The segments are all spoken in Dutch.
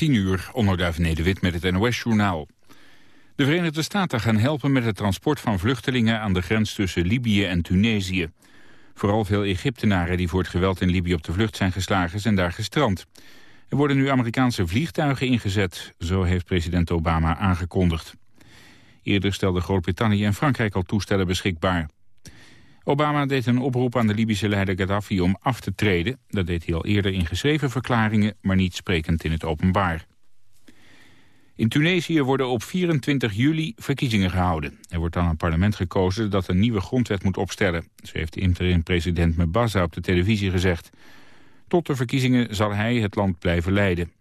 10 uur, onderduif Nederwit met het NOS-journaal. De Verenigde Staten gaan helpen met het transport van vluchtelingen aan de grens tussen Libië en Tunesië. Vooral veel Egyptenaren die voor het geweld in Libië op de vlucht zijn geslagen zijn daar gestrand. Er worden nu Amerikaanse vliegtuigen ingezet, zo heeft president Obama aangekondigd. Eerder stelden Groot-Brittannië en Frankrijk al toestellen beschikbaar. Obama deed een oproep aan de Libische leider Gaddafi om af te treden. Dat deed hij al eerder in geschreven verklaringen, maar niet sprekend in het openbaar. In Tunesië worden op 24 juli verkiezingen gehouden. Er wordt dan een parlement gekozen dat een nieuwe grondwet moet opstellen. Zo heeft de interim-president Mebaza op de televisie gezegd. Tot de verkiezingen zal hij het land blijven leiden.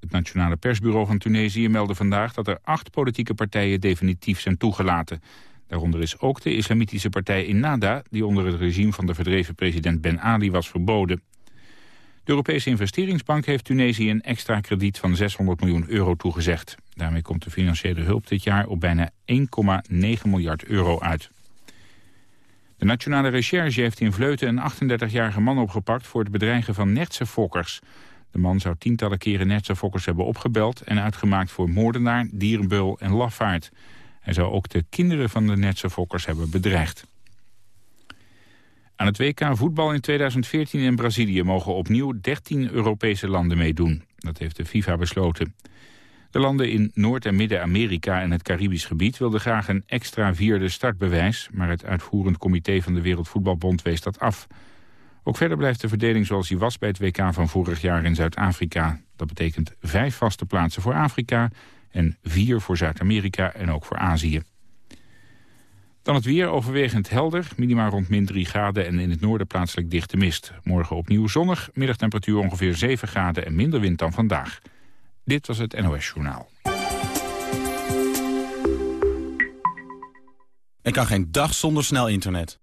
Het Nationale Persbureau van Tunesië meldde vandaag dat er acht politieke partijen definitief zijn toegelaten. Daaronder is ook de islamitische partij Innada... die onder het regime van de verdreven president Ben Ali was verboden. De Europese investeringsbank heeft Tunesië een extra krediet van 600 miljoen euro toegezegd. Daarmee komt de financiële hulp dit jaar op bijna 1,9 miljard euro uit. De Nationale Recherche heeft in Vleuten een 38-jarige man opgepakt... voor het bedreigen van netse fokkers. De man zou tientallen keren netse fokkers hebben opgebeld... en uitgemaakt voor moordenaar, dierenbeul en lafaard. Hij zou ook de kinderen van de netse fokkers hebben bedreigd. Aan het WK voetbal in 2014 in Brazilië mogen opnieuw 13 Europese landen meedoen. Dat heeft de FIFA besloten. De landen in Noord- en Midden-Amerika en het Caribisch gebied wilden graag een extra vierde startbewijs, maar het uitvoerend comité van de Wereldvoetbalbond wees dat af. Ook verder blijft de verdeling zoals die was bij het WK van vorig jaar in Zuid-Afrika. Dat betekent vijf vaste plaatsen voor Afrika en vier voor Zuid-Amerika en ook voor Azië. Dan het weer overwegend helder, minimaal rond min 3 graden en in het noorden plaatselijk dichte mist. Morgen opnieuw zonnig, middagtemperatuur ongeveer 7 graden en minder wind dan vandaag. Dit was het NOS Journaal. Ik kan geen dag zonder snel internet.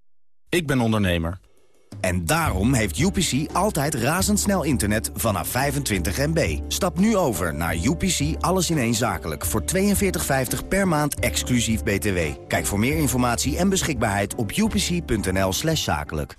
Ik ben ondernemer. En daarom heeft UPC altijd razendsnel internet vanaf 25 MB. Stap nu over naar UPC Alles in één Zakelijk voor 42,50 per maand exclusief BTW. Kijk voor meer informatie en beschikbaarheid op upc.nl slash zakelijk.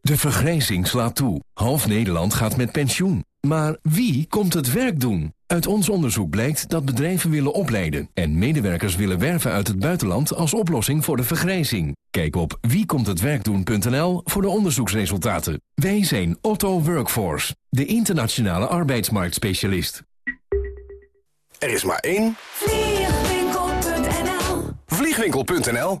De vergrijzing slaat toe. Half Nederland gaat met pensioen. Maar wie komt het werk doen? Uit ons onderzoek blijkt dat bedrijven willen opleiden... en medewerkers willen werven uit het buitenland als oplossing voor de vergrijzing. Kijk op wiekomthetwerkdoen.nl voor de onderzoeksresultaten. Wij zijn Otto Workforce, de internationale arbeidsmarktspecialist. Er is maar één... Vliegwinkel.nl Vliegwinkel.nl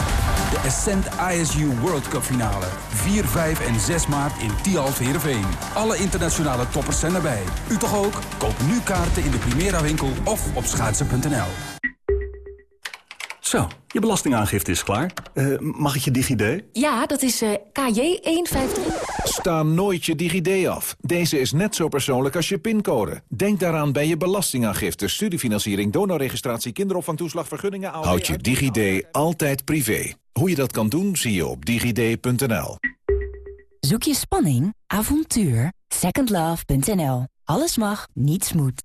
De Ascent ISU World Cup finale. 4, 5 en 6 maart in Tialf Heerenveen. Alle internationale toppers zijn erbij. U toch ook? Koop nu kaarten in de Primera winkel of op schaatsen.nl. Zo, je belastingaangifte is klaar. Eh, mag ik je DigiD? Ja, dat is eh, KJ153. Sta nooit je DigiD af. Deze is net zo persoonlijk als je pincode. Denk daaraan bij je belastingaangifte, studiefinanciering, donorregistratie, kinderopvangtoeslag, vergunningen... Houd je DigiD altijd privé. Hoe je dat kan doen, zie je op digid.nl. Zoek je spanning, avontuur? Secondlove.nl. Alles mag, niets moet.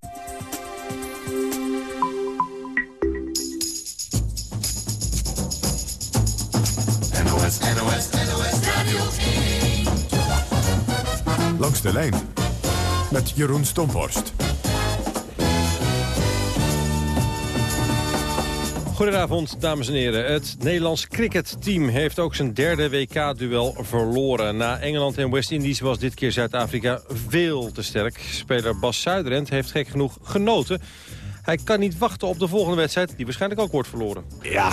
NOS, NOS, NOS Radio 1. Langs de lijn met Jeroen Stomhorst. Goedenavond, dames en heren. Het Nederlands cricketteam heeft ook zijn derde WK-duel verloren. Na Engeland en West-Indies was dit keer Zuid-Afrika veel te sterk. Speler Bas Zuiderend heeft gek genoeg genoten. Hij kan niet wachten op de volgende wedstrijd, die waarschijnlijk ook wordt verloren. Ja,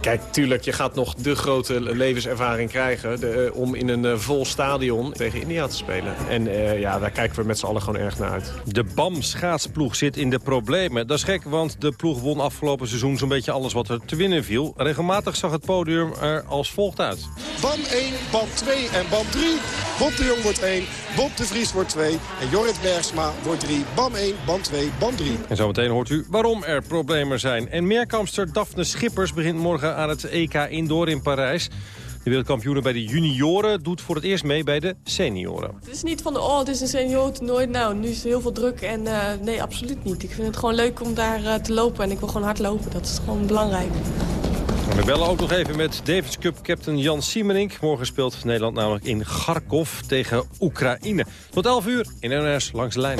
Kijk, tuurlijk, je gaat nog de grote levenservaring krijgen... De, om in een vol stadion tegen India te spelen. En ja, daar kijken we met z'n allen gewoon erg naar uit. De BAM schaatsploeg zit in de problemen. Dat is gek, want de ploeg won afgelopen seizoen zo'n beetje alles wat er te winnen viel. Regelmatig zag het podium er als volgt uit. BAM 1, BAM 2 en BAM 3. Bob de Jong wordt 1, Bob de Vries wordt 2 en Jorrit Bergsma wordt 3. BAM 1, BAM 2, BAM 3. En zometeen hoort u waarom er problemen zijn. En meerkampster Daphne Schippers begint morgen aan het EK Indoor in Parijs. De wereldkampioene bij de junioren doet voor het eerst mee bij de senioren. Het is niet van de, oh, het is een seniorentoernooi. Nou, nu is er heel veel druk en uh, nee, absoluut niet. Ik vind het gewoon leuk om daar uh, te lopen en ik wil gewoon hard lopen. Dat is gewoon belangrijk. we bellen ook nog even met Davis Cup captain Jan Siemenink. Morgen speelt Nederland namelijk in Kharkov tegen Oekraïne. Tot 11 uur in NRS Langs de Lijn.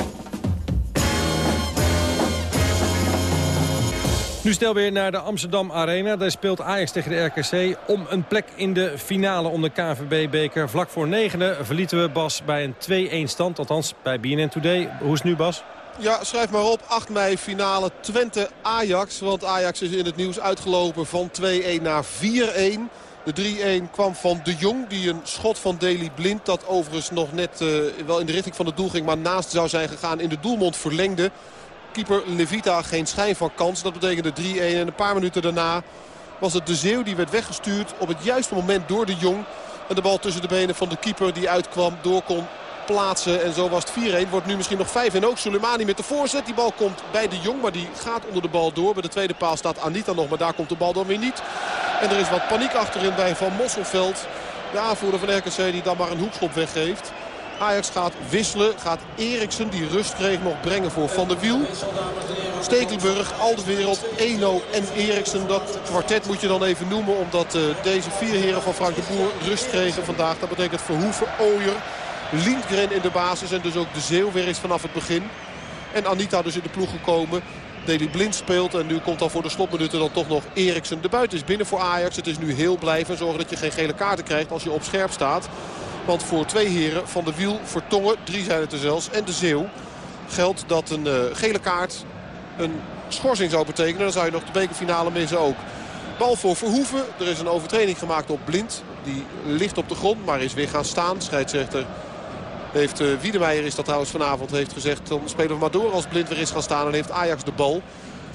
Nu stel weer naar de Amsterdam Arena. Daar speelt Ajax tegen de RKC om een plek in de finale om de KNVB-beker. Vlak voor negenen verlieten we Bas bij een 2-1 stand. Althans bij BNN Today. Hoe is het nu Bas? Ja, schrijf maar op. 8 mei finale Twente-Ajax. Want Ajax is in het nieuws uitgelopen van 2-1 naar 4-1. De 3-1 kwam van De Jong. Die een schot van Deli Blind. Dat overigens nog net uh, wel in de richting van het doel ging. Maar naast zou zijn gegaan in de doelmond verlengde keeper Levita geen schijn van kans. Dat betekende 3-1 en een paar minuten daarna was het de Zeeuw die werd weggestuurd op het juiste moment door de Jong. En de bal tussen de benen van de keeper die uitkwam door kon plaatsen. En zo was het 4-1. Wordt nu misschien nog 5 en ook Soleimani met de voorzet. Die bal komt bij de Jong, maar die gaat onder de bal door. Bij de tweede paal staat Anita nog, maar daar komt de bal dan weer niet. En er is wat paniek achterin bij Van Mosselveld. De aanvoerder van RKC die dan maar een hoekschop weggeeft. Ajax gaat wisselen. Gaat Eriksen, die rust kreeg, nog brengen voor Van der Wiel. Stekelenburg, Alderwereld, Eno en Eriksen. Dat kwartet moet je dan even noemen. Omdat uh, deze vier heren van Frank de Boer rust kregen vandaag. Dat betekent Verhoeven, Ooyer, Lindgren in de basis. En dus ook de Zeeuw weer eens vanaf het begin. En Anita dus in de ploeg gekomen. Deli Blind speelt. En nu komt dan voor de slotminuten dan toch nog Eriksen. De buiten is binnen voor Ajax. Het is nu heel blijven. Zorgen dat je geen gele kaarten krijgt als je op scherp staat. Want voor twee heren, Van de Wiel, Vertongen, drie zijn het er zelfs, en de Zeeuw... geldt dat een uh, gele kaart een schorsing zou betekenen. Dan zou je nog de bekerfinale missen ook. Bal voor Verhoeven. Er is een overtreding gemaakt op Blind. Die ligt op de grond, maar is weer gaan staan. Scheidsrechter heeft, uh, Wiedemeijer is dat trouwens vanavond, heeft gezegd... dan spelen we maar door als Blind weer is gaan staan en heeft Ajax de bal.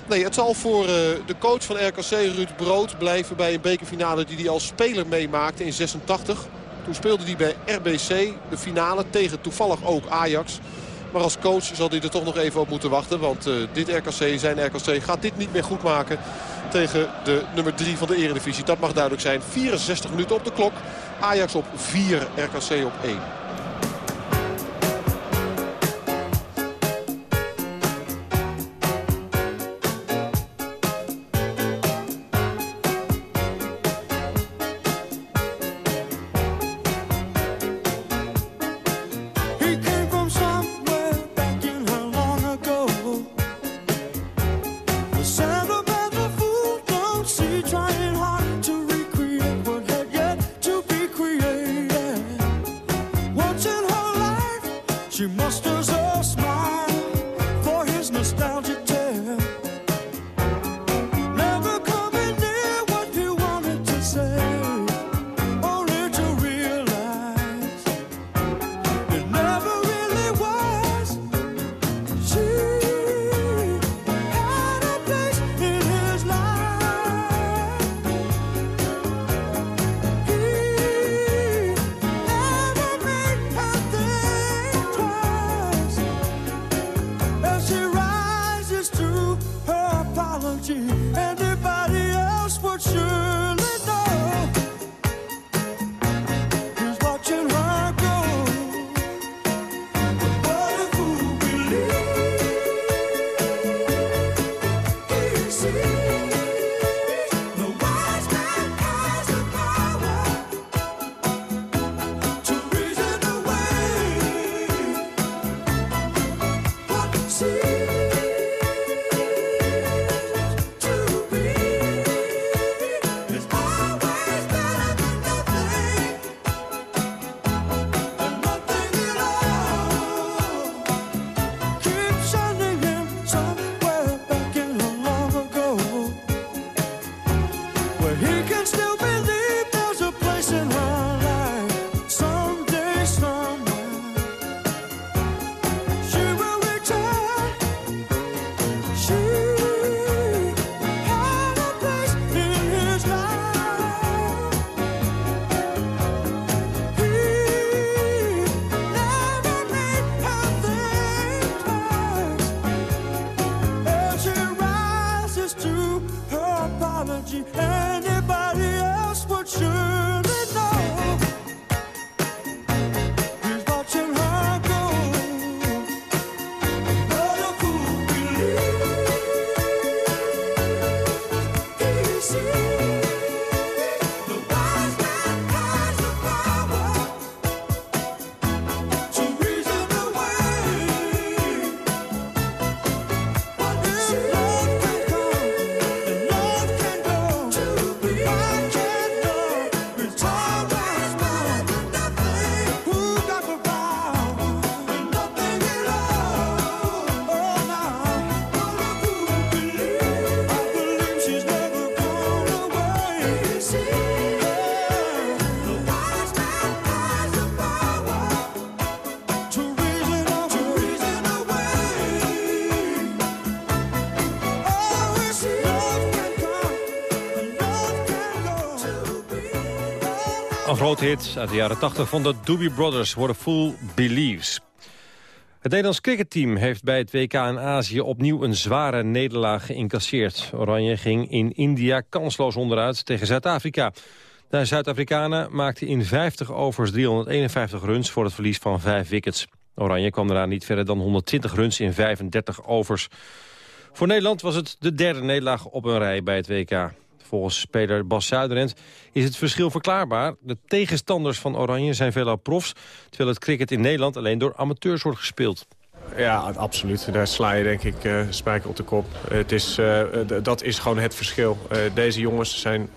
Nee, het zal voor uh, de coach van RKC, Ruud Brood, blijven bij een bekerfinale die hij als speler meemaakte in 86. Toen speelde hij bij RBC de finale tegen toevallig ook Ajax. Maar als coach zal hij er toch nog even op moeten wachten. Want uh, dit RKC, zijn RKC, gaat dit niet meer goed maken tegen de nummer 3 van de eredivisie. Dat mag duidelijk zijn. 64 minuten op de klok. Ajax op 4, RKC op 1. Groot hit uit de jaren 80 van de Doobie Brothers, a Fool Believes. Het Nederlands cricketteam heeft bij het WK in Azië opnieuw een zware nederlaag geïncasseerd. Oranje ging in India kansloos onderuit tegen Zuid-Afrika. De Zuid-Afrikanen maakten in 50 overs 351 runs voor het verlies van 5 wickets. Oranje kwam daarna niet verder dan 120 runs in 35 overs. Voor Nederland was het de derde nederlaag op een rij bij het WK. Volgens speler Bas Zuiderend is het verschil verklaarbaar. De tegenstanders van Oranje zijn veelal profs... terwijl het cricket in Nederland alleen door amateurs wordt gespeeld. Ja, absoluut. Daar sla je denk ik eh, spijker op de kop. het is, eh, dat is gewoon het verschil. Eh, deze jongens zijn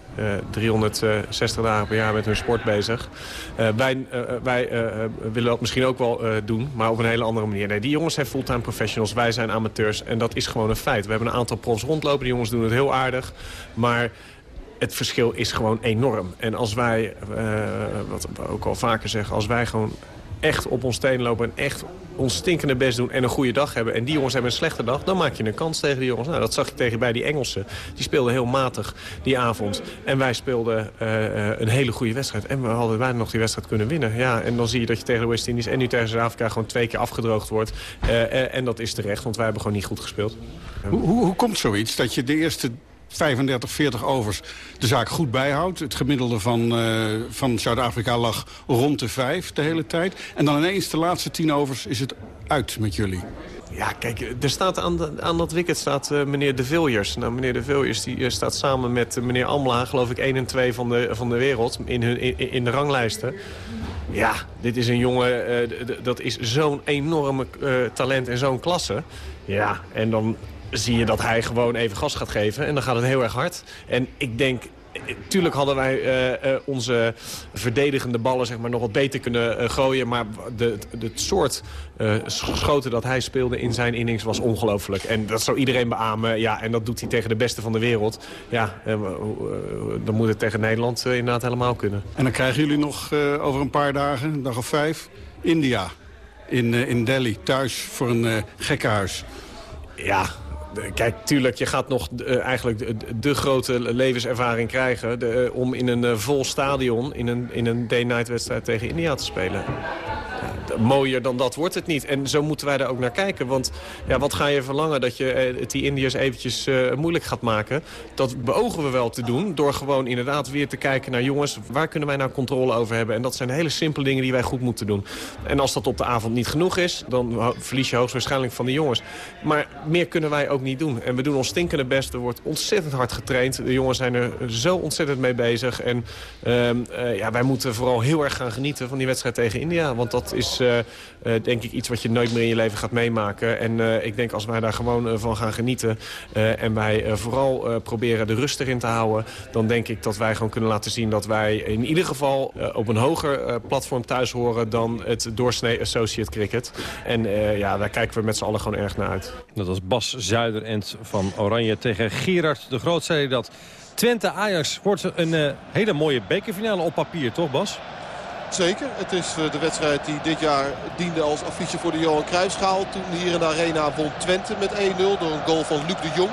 360 dagen per jaar met hun sport bezig. Eh, wij eh, wij eh, eh, willen dat misschien ook wel eh, doen, maar op een hele andere manier. Nee, die jongens zijn fulltime professionals, wij zijn amateurs. En dat is gewoon een feit. We hebben een aantal profs rondlopen, die jongens doen het heel aardig. Maar het verschil is gewoon enorm. En als wij, eh, wat we ook al vaker zeggen, als wij gewoon echt op ons teen lopen en echt ons stinkende best doen en een goede dag hebben... en die jongens hebben een slechte dag, dan maak je een kans tegen die jongens. Nou, dat zag je tegen bij die Engelsen. Die speelden heel matig die avond. En wij speelden eh, eh, een hele goede wedstrijd. En we hadden bijna nog die wedstrijd kunnen winnen. Ja, en dan zie je dat je tegen de West Indies en nu tegen Zuid-Afrika... gewoon twee keer afgedroogd wordt. Eh, en dat is terecht, want wij hebben gewoon niet goed gespeeld. Hoe, hoe, hoe komt zoiets dat je de eerste 35, 40 overs de zaak goed bijhoudt? Het gemiddelde van, eh, van Zuid-Afrika lag rond de 5 de hele tijd. En dan ineens de laatste 10 overs is het uit met jullie. Ja, kijk, er staat aan, aan dat wicket staat eh, meneer De Villiers. Nou, meneer De Villiers die, eh, staat samen met meneer Amla, geloof ik, 1 en 2 van de, van de wereld in, hun, in, in de ranglijsten. Ja, dit is een jongen, dat is zo'n enorme talent en zo'n klasse. Ja, en dan zie je dat hij gewoon even gas gaat geven en dan gaat het heel erg hard. En ik denk, Tuurlijk hadden wij eh, eh, onze verdedigende ballen zeg maar, nog wat beter kunnen eh, gooien. Maar de, de, het soort schoten dat hij speelde in zijn innings was ongelooflijk. En dat zou iedereen beamen. Ja, en dat doet hij tegen de beste van de wereld. Ja, dan moet het tegen Nederland inderdaad helemaal kunnen. En dan krijgen jullie nog over een paar dagen, een dag of vijf, India. In, in Delhi, thuis voor een gekkenhuis. Ja, kijk, tuurlijk, je gaat nog eh, eigenlijk de, de grote levenservaring krijgen... de, eh, om in een eh, vol stadion in een, in een day-night wedstrijd tegen India te spelen. Mooier dan dat wordt het niet. En zo moeten wij daar ook naar kijken. Want ja, wat ga je verlangen dat je eh, het die Indiërs eventjes eh, moeilijk gaat maken? Dat beogen we wel te doen door gewoon inderdaad weer te kijken naar... jongens, waar kunnen wij nou controle over hebben? En dat zijn hele simpele dingen die wij goed moeten doen. En als dat op de avond niet genoeg is, dan verlies je hoogstwaarschijnlijk van de jongens. Maar meer kunnen wij ook niet doen. En we doen ons stinkende best. Er wordt ontzettend hard getraind. De jongens zijn er zo ontzettend mee bezig. En ehm, eh, ja, wij moeten vooral heel erg gaan genieten van die wedstrijd tegen India. Want dat is denk ik iets wat je nooit meer in je leven gaat meemaken. En eh, ik denk als wij daar gewoon eh, van gaan genieten... eh, en wij eh, vooral eh, proberen de rust erin te houden... dan denk ik dat wij gewoon kunnen laten zien dat wij in ieder geval... eh, op een hoger eh, platform thuis horen dan het doorsnee associate cricket. En eh, ja, daar kijken we met z'n allen gewoon erg naar uit. Dat was Bas Zuiderend van Oranje tegen Gerard de Groot. Zei dat Twente-Ajax wordt een eh, hele mooie bekerfinale op papier, toch Bas? Zeker. Het is eh, de wedstrijd die dit jaar diende als affiche voor de Johan Cruijffschaal. Toen hier in de arena won Twente met 1-0 door een goal van Luc de Jong.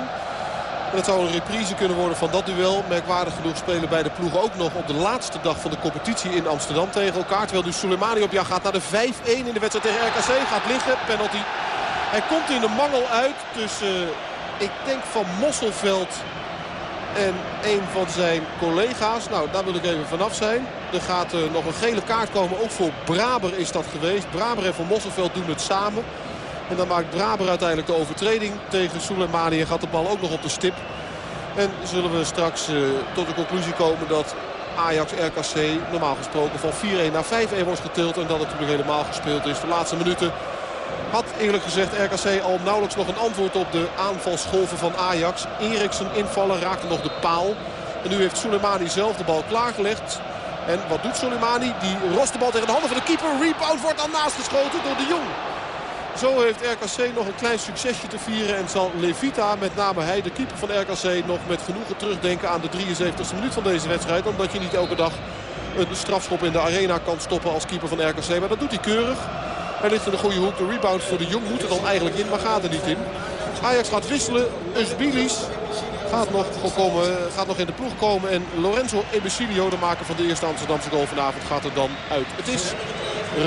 En het zou een reprise kunnen worden van dat duel. Merkwaardig genoeg spelen beide ploegen ook nog op de laatste dag van de competitie in Amsterdam tegen elkaar. Terwijl dus Soleimani op jacht gaat naar de 5-1 in de wedstrijd tegen RKC. Gaat liggen, penalty. Hij komt in de mangel uit tussen, ik denk van Mosselveld En een van zijn collega's, nou daar wil ik even vanaf zijn. Er gaat eh, nog een gele kaart komen, ook voor Braber is dat geweest. Braber en Van Mosselveld doen het samen. En dan maakt Braber uiteindelijk de overtreding tegen Soleimani en gaat de bal ook nog op de stip. En zullen we straks eh, tot de conclusie komen dat Ajax-RKC normaal gesproken van 4-1 naar 5-1 wordt getild. En dat het natuurlijk helemaal gespeeld is. De laatste minuten had eerlijk gezegd RKC al nauwelijks nog een antwoord op de aanvalsgolven van Ajax. Eriksen invallen raakte nog de paal. En nu heeft Soleimani zelf de bal klaargelegd. En wat doet Soleimani? Die rost de bal tegen de handen van de keeper. Rebound wordt dan naast geschoten door de Jong. Zo heeft RKC nog een klein succesje te vieren. En zal Levita, met name hij, de keeper van RKC... nog met genoegen terugdenken aan de 73e minuut van deze wedstrijd. Omdat je niet elke dag een strafschop in de arena kan stoppen als keeper van RKC. Maar dat doet hij keurig. Hij ligt in de goede hoek. De rebound voor de Jong moet er dan eigenlijk in, maar gaat er niet in. Ajax gaat wisselen. Usbilis gaat nog, komen, gaat nog in de ploeg komen. En Lorenzo Ebesilio, de maker van de eerste Amsterdamse goal vanavond, gaat er dan uit. Het is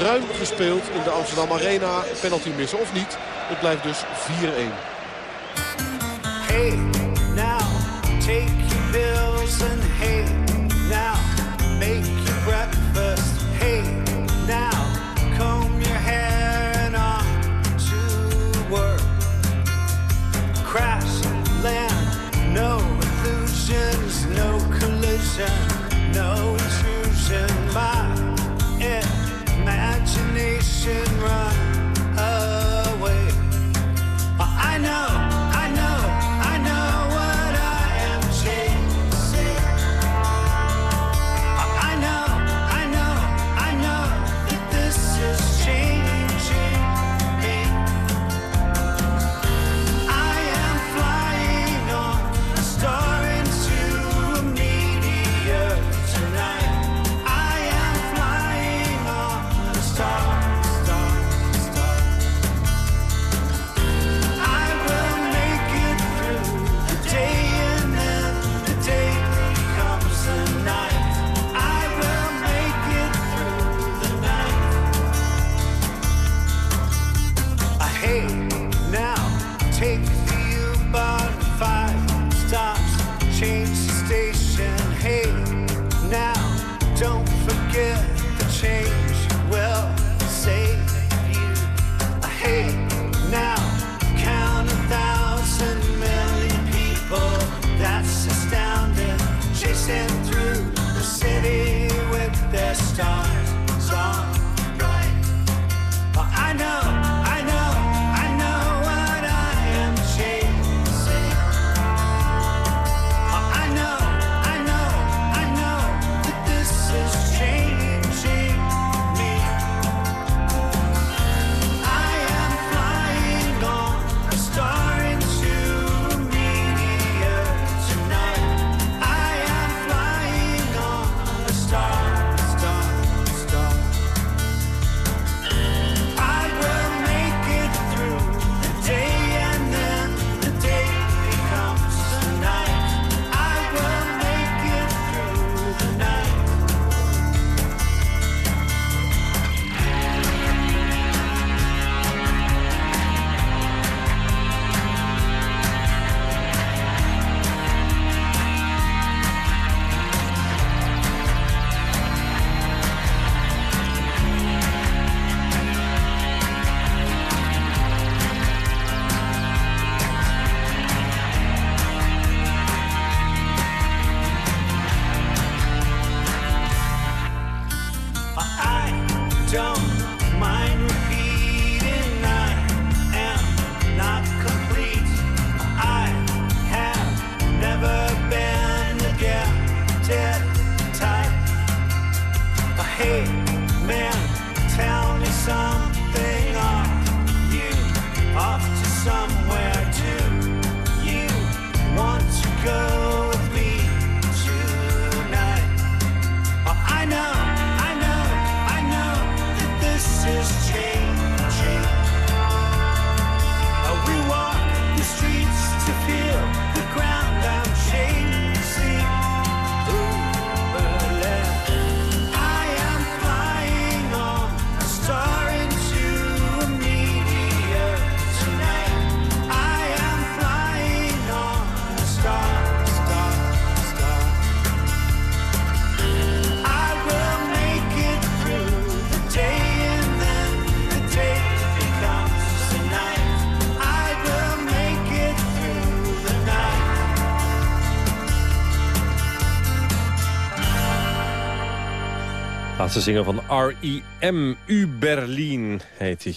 ruim gespeeld in de Amsterdam Arena. Penalty missen of niet. Het blijft dus 4-1. Hey, sunshine. Laatste zinger van R.I.M. U Berlin heet hij.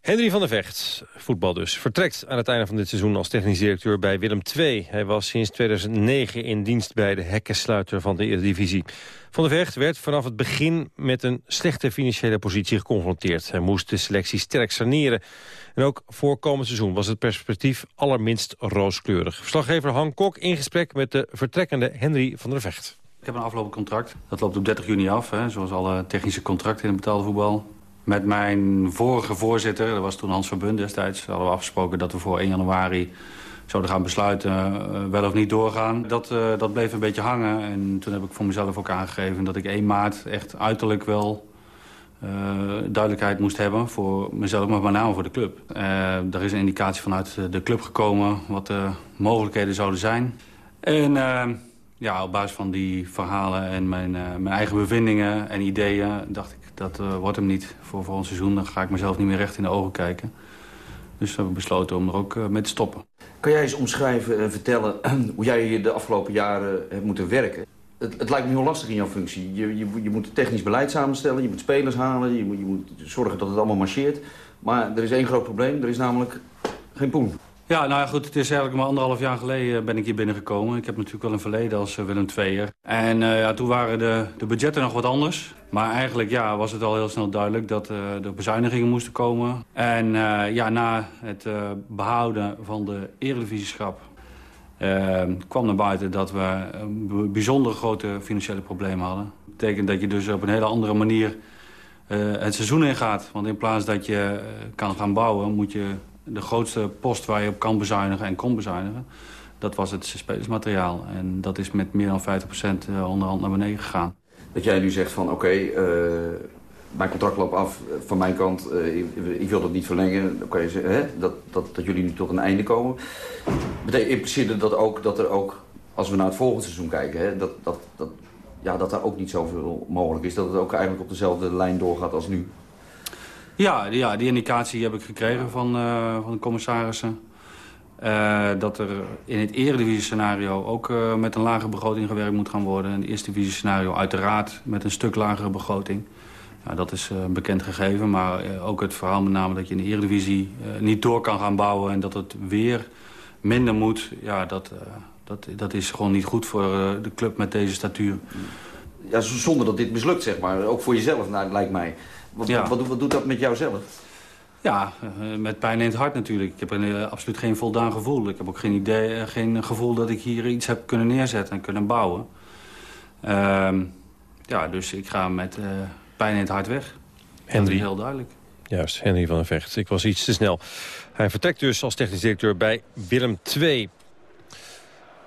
Henry van der Vecht, voetbal dus, vertrekt aan het einde van dit seizoen als technisch directeur bij Willem II. Hij was sinds 2009 in dienst bij de hekkensluiter van de Eredivisie. Van der Vecht werd vanaf het begin met een slechte financiële positie geconfronteerd. Hij moest de selectie sterk saneren. En ook voor komend seizoen was het perspectief allerminst rooskleurig. Verslaggever Han Kok in gesprek met de vertrekkende Henry van der Vecht. Heb een aflopend contract. Dat loopt op 30 juni af, hè, zoals alle technische contracten in het betaalde voetbal. Met mijn vorige voorzitter, dat was toen Hans Verbund destijds... hadden we afgesproken dat we voor 1 januari zouden gaan besluiten uh, wel of niet doorgaan. Dat, uh, dat bleef een beetje hangen en toen heb ik voor mezelf ook aangegeven... dat ik 1 maart echt uiterlijk wel uh, duidelijkheid moest hebben voor mezelf, maar met name voor de club. er is een indicatie vanuit de club gekomen wat de mogelijkheden zouden zijn. En ja, op basis van die verhalen en mijn, mijn eigen bevindingen en ideeën... dacht ik, dat uh, wordt hem niet voor volgend seizoen. Dan ga ik mezelf niet meer recht in de ogen kijken. Dus we hebben besloten om er ook uh, mee te stoppen. Kan jij eens omschrijven en vertellen hoe jij de afgelopen jaren hebt moeten werken? Het, het lijkt me heel lastig in jouw functie. Je, je, je moet technisch beleid samenstellen, je moet spelers halen... Je moet, je moet zorgen dat het allemaal marcheert. Maar er is één groot probleem, er is namelijk geen poen. Ja, nou ja, goed, het is eigenlijk maar anderhalf jaar geleden ben ik hier binnengekomen. Ik heb natuurlijk wel een verleden als Willem II'er. En uh, ja, toen waren de, de budgetten nog wat anders. Maar eigenlijk ja, was het al heel snel duidelijk dat uh, er bezuinigingen moesten komen. En ja, na het behouden van de eredivisieschap kwam naar buiten dat we bijzonder grote financiële problemen hadden. Dat betekent dat je dus op een hele andere manier het seizoen ingaat. Want in plaats dat je kan gaan bouwen, moet je de grootste post waar je op kan bezuinigen en kon bezuinigen... dat was het spelersmateriaal. En dat is met meer dan 50% onderhand naar beneden gegaan. Dat jij nu zegt van oké, uh, mijn contract loopt af van mijn kant. Ik, wil dat niet verlengen. Hè, dat, dat, dat jullie nu tot een einde komen. Betekent impliceert dat ook dat er ook, als we naar het volgende seizoen kijken... Hè, dat, dat, dat, ja, dat er ook niet zoveel mogelijk is. Dat het ook eigenlijk op dezelfde lijn doorgaat als nu. Ja, ja, die indicatie heb ik gekregen van, uh, van de commissarissen. Uh, dat er in het eredivisie-scenario ook uh, met een lagere begroting gewerkt moet gaan worden. En het eerste divisie-scenario uiteraard met een stuk lagere begroting. Ja, dat is een bekend gegeven, maar ook het verhaal met name dat je in de eredivisie niet door kan gaan bouwen... en dat het weer minder moet, ja, dat, dat, dat is gewoon niet goed voor de club met deze statuur. Ja, zonder dat dit mislukt, zeg maar. Ook voor jezelf, nou, lijkt mij. Wat, ja. wat, wat, doet dat met jou zelf? Ja, met pijn in het hart natuurlijk. Ik heb een, uh, absoluut geen voldaan gevoel. Ik heb ook geen idee, uh, geen gevoel dat ik hier iets heb kunnen neerzetten en kunnen bouwen. Uh, ja, dus ik ga met uh, pijn in het hart weg. Henry. heel duidelijk. Juist, Henry van der Vecht. Ik was iets te snel. Hij vertrekt dus als technisch directeur bij Willem II.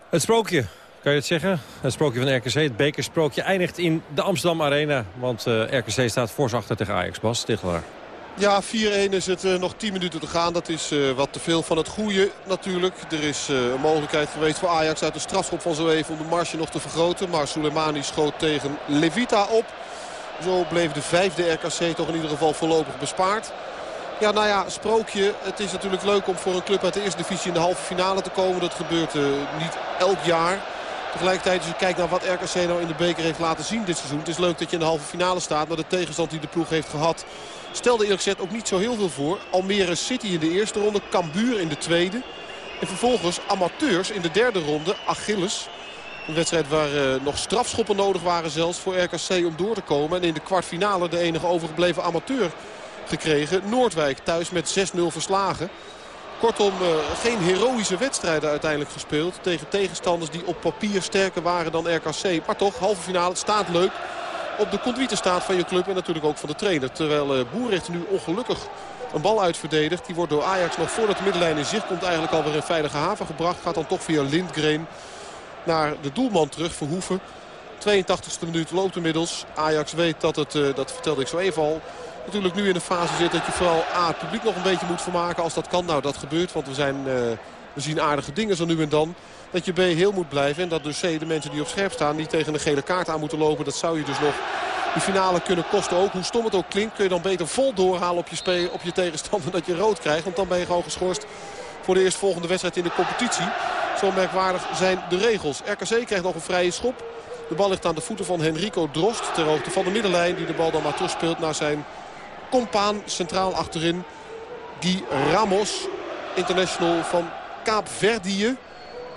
Het sprookje kan je het zeggen? Het sprookje van RKC, het bekersprookje, eindigt in de Amsterdam Arena. Want uh, RKC staat fors tegen Ajax. Bas, Stichelaar. Ja, 4-1 is het uh, nog 10 minuten te gaan. Dat is uh, wat te veel van het goede natuurlijk. Er is een mogelijkheid geweest voor Ajax uit de strafschop van zo even... om de marge nog te vergroten. Maar Soleimani schoot tegen Levita op. Zo bleef de vijfde RKC toch in ieder geval voorlopig bespaard. Ja, nou ja, sprookje. Het is natuurlijk leuk om voor een club uit de eerste divisie in de halve finale te komen. Dat gebeurt niet elk jaar. Tegelijkertijd als je kijkt naar wat RKC nou in de beker heeft laten zien dit seizoen. Het is leuk dat je in de halve finale staat. Maar de tegenstand die de ploeg heeft gehad stelde eerlijk gezegd ook niet zo heel veel voor. Almere City in de eerste ronde. Cambuur in de tweede. En vervolgens amateurs in de derde ronde. Achilles. Een wedstrijd waar uh, nog strafschoppen nodig waren zelfs voor RKC om door te komen. En in de kwartfinale de enige overgebleven amateur gekregen. Noordwijk thuis met 6-0 verslagen. Kortom, uh, geen heroïsche wedstrijden uiteindelijk gespeeld. Tegen tegenstanders die op papier sterker waren dan RKC. Maar toch, halve finale, staat leuk. Op de conduite staat van je club en natuurlijk ook van de trainer. Terwijl uh, Boerricht nu ongelukkig een bal uitverdedigt. Die wordt door Ajax nog voordat de middenlijn in zicht komt eigenlijk alweer in veilige haven gebracht. Gaat dan toch via Lindgren naar de doelman terug, Verhoeven. 82e minuut loopt inmiddels. Ajax weet dat het, uh, dat vertelde ik zo even al natuurlijk nu in de fase zit dat je vooral A, het publiek nog een beetje moet vermaken. Als dat kan, nou dat gebeurt. Want we, zijn, uh, we zien aardige dingen zo nu en dan. Dat je B heel moet blijven. En dat dus C, de mensen die op scherp staan, niet tegen een gele kaart aan moeten lopen. Dat zou je dus nog die finale kunnen kosten ook. Hoe stom het ook klinkt, kun je dan beter vol doorhalen op je, op je tegenstander dat je rood krijgt. Want dan ben je gewoon geschorst voor de eerstvolgende wedstrijd in de competitie. Zo merkwaardig zijn de regels. RKC krijgt nog een vrije schop. De bal ligt aan de voeten van Henrico Drost. Ter hoogte van de middenlijn die de bal dan maar terugspeelt naar zijn compaan centraal achterin. Guy Ramos, international van Kaapverdië.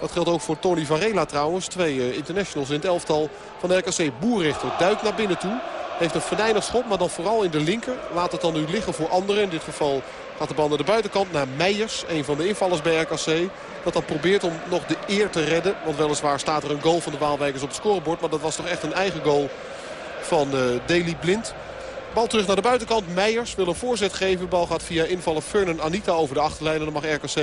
Dat geldt ook voor Tony Varela trouwens. Twee eh, internationals in het elftal van de RKC. Boerrichter duikt naar binnen toe. Heeft een venijnig schot, maar dan vooral in de linker. Laat het dan nu liggen voor anderen. In dit geval gaat de bal naar de buitenkant. Naar Meijers, een van de invallers bij RKC. Dat dan probeert om nog de eer te redden. Want weliswaar staat er een goal van de Waalwijkers op het scorebord. Maar dat was toch echt een eigen goal van uh, Daley Blind. Bal terug naar de buitenkant. Meijers wil een voorzet geven. Bal gaat via invallen Fernand Anita over de achterlijn. En dan mag RKC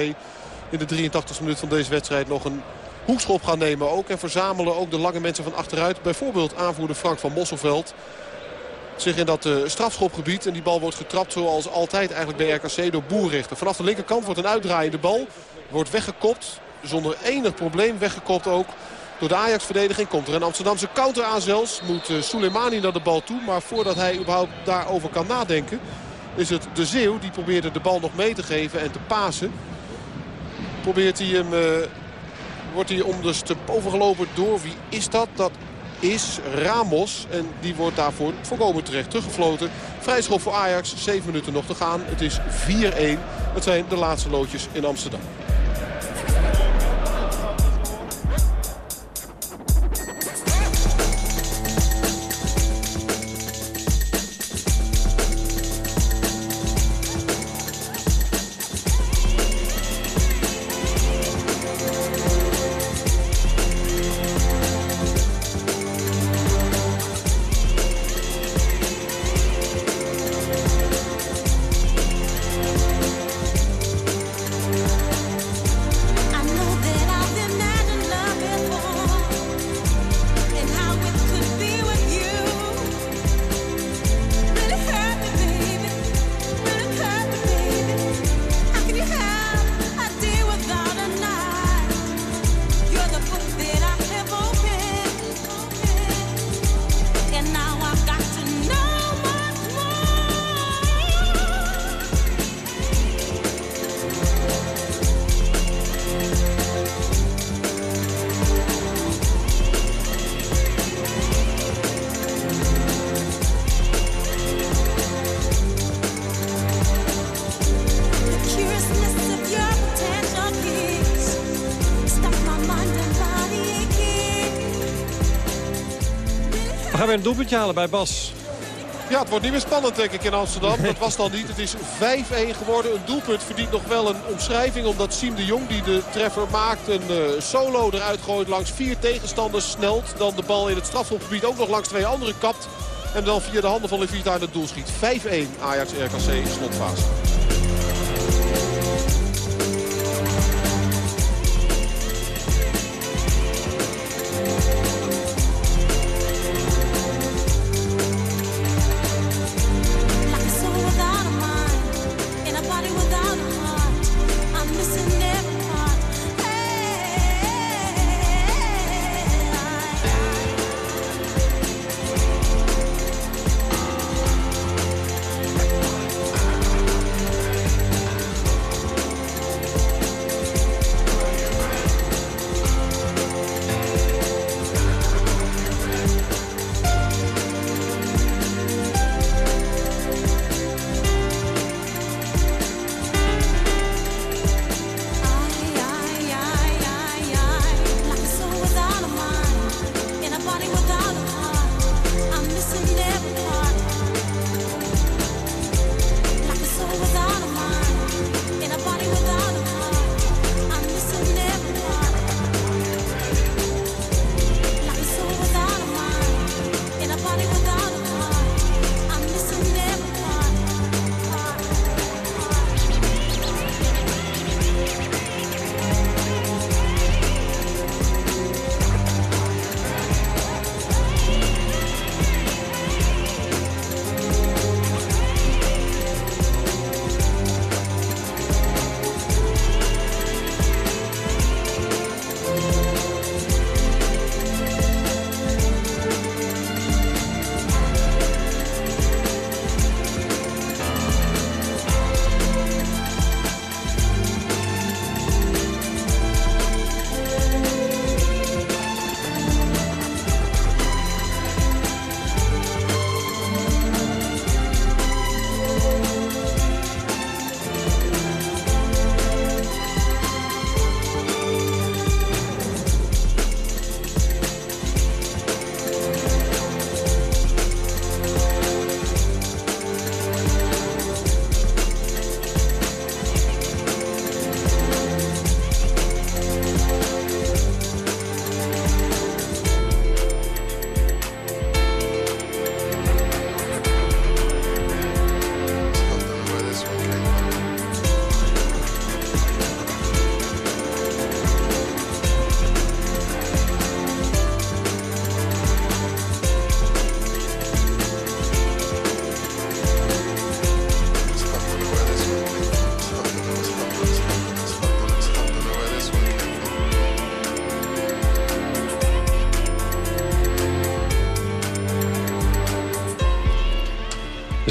in de 83 e minuut van deze wedstrijd nog een hoekschop gaan nemen. Ook en verzamelen ook de lange mensen van achteruit. Bijvoorbeeld aanvoerder Frank van Mosselveld. Zich in dat uh, strafschopgebied. En die bal wordt getrapt zoals altijd eigenlijk bij RKC door Boerrichter. Vanaf de linkerkant wordt een uitdraaiende bal. Wordt weggekopt. Zonder enig probleem weggekopt ook. Door de Ajax-verdediging komt er een Amsterdamse counter aan zelfs. Moet uh, Soleimani naar de bal toe. Maar voordat hij überhaupt daarover kan nadenken... is het de Zeeuw die probeerde de bal nog mee te geven en te pasen. Probeert hij hem... Uh, wordt hij onderstep overgelopen door. Wie is dat? Dat is Ramos. En die wordt daarvoor volkomen terecht teruggefloten. Vrijschop voor Ajax. 7 minuten nog te gaan. Het is 4-1. Het zijn de laatste loodjes in Amsterdam. Een doelpuntje halen bij Bas. Ja, het wordt niet meer spannend denk ik in Amsterdam. Dat was dan niet. Het is 5-1 geworden. Een doelpunt verdient nog wel een omschrijving. Omdat Siem de Jong die de treffer maakt een uh, solo eruit gooit langs vier tegenstanders. Snelt dan de bal in het strafschopgebied ook nog langs twee anderen kapt. En dan via de handen van Levita in het doel schiet. 5-1 Ajax-RKC slotfase.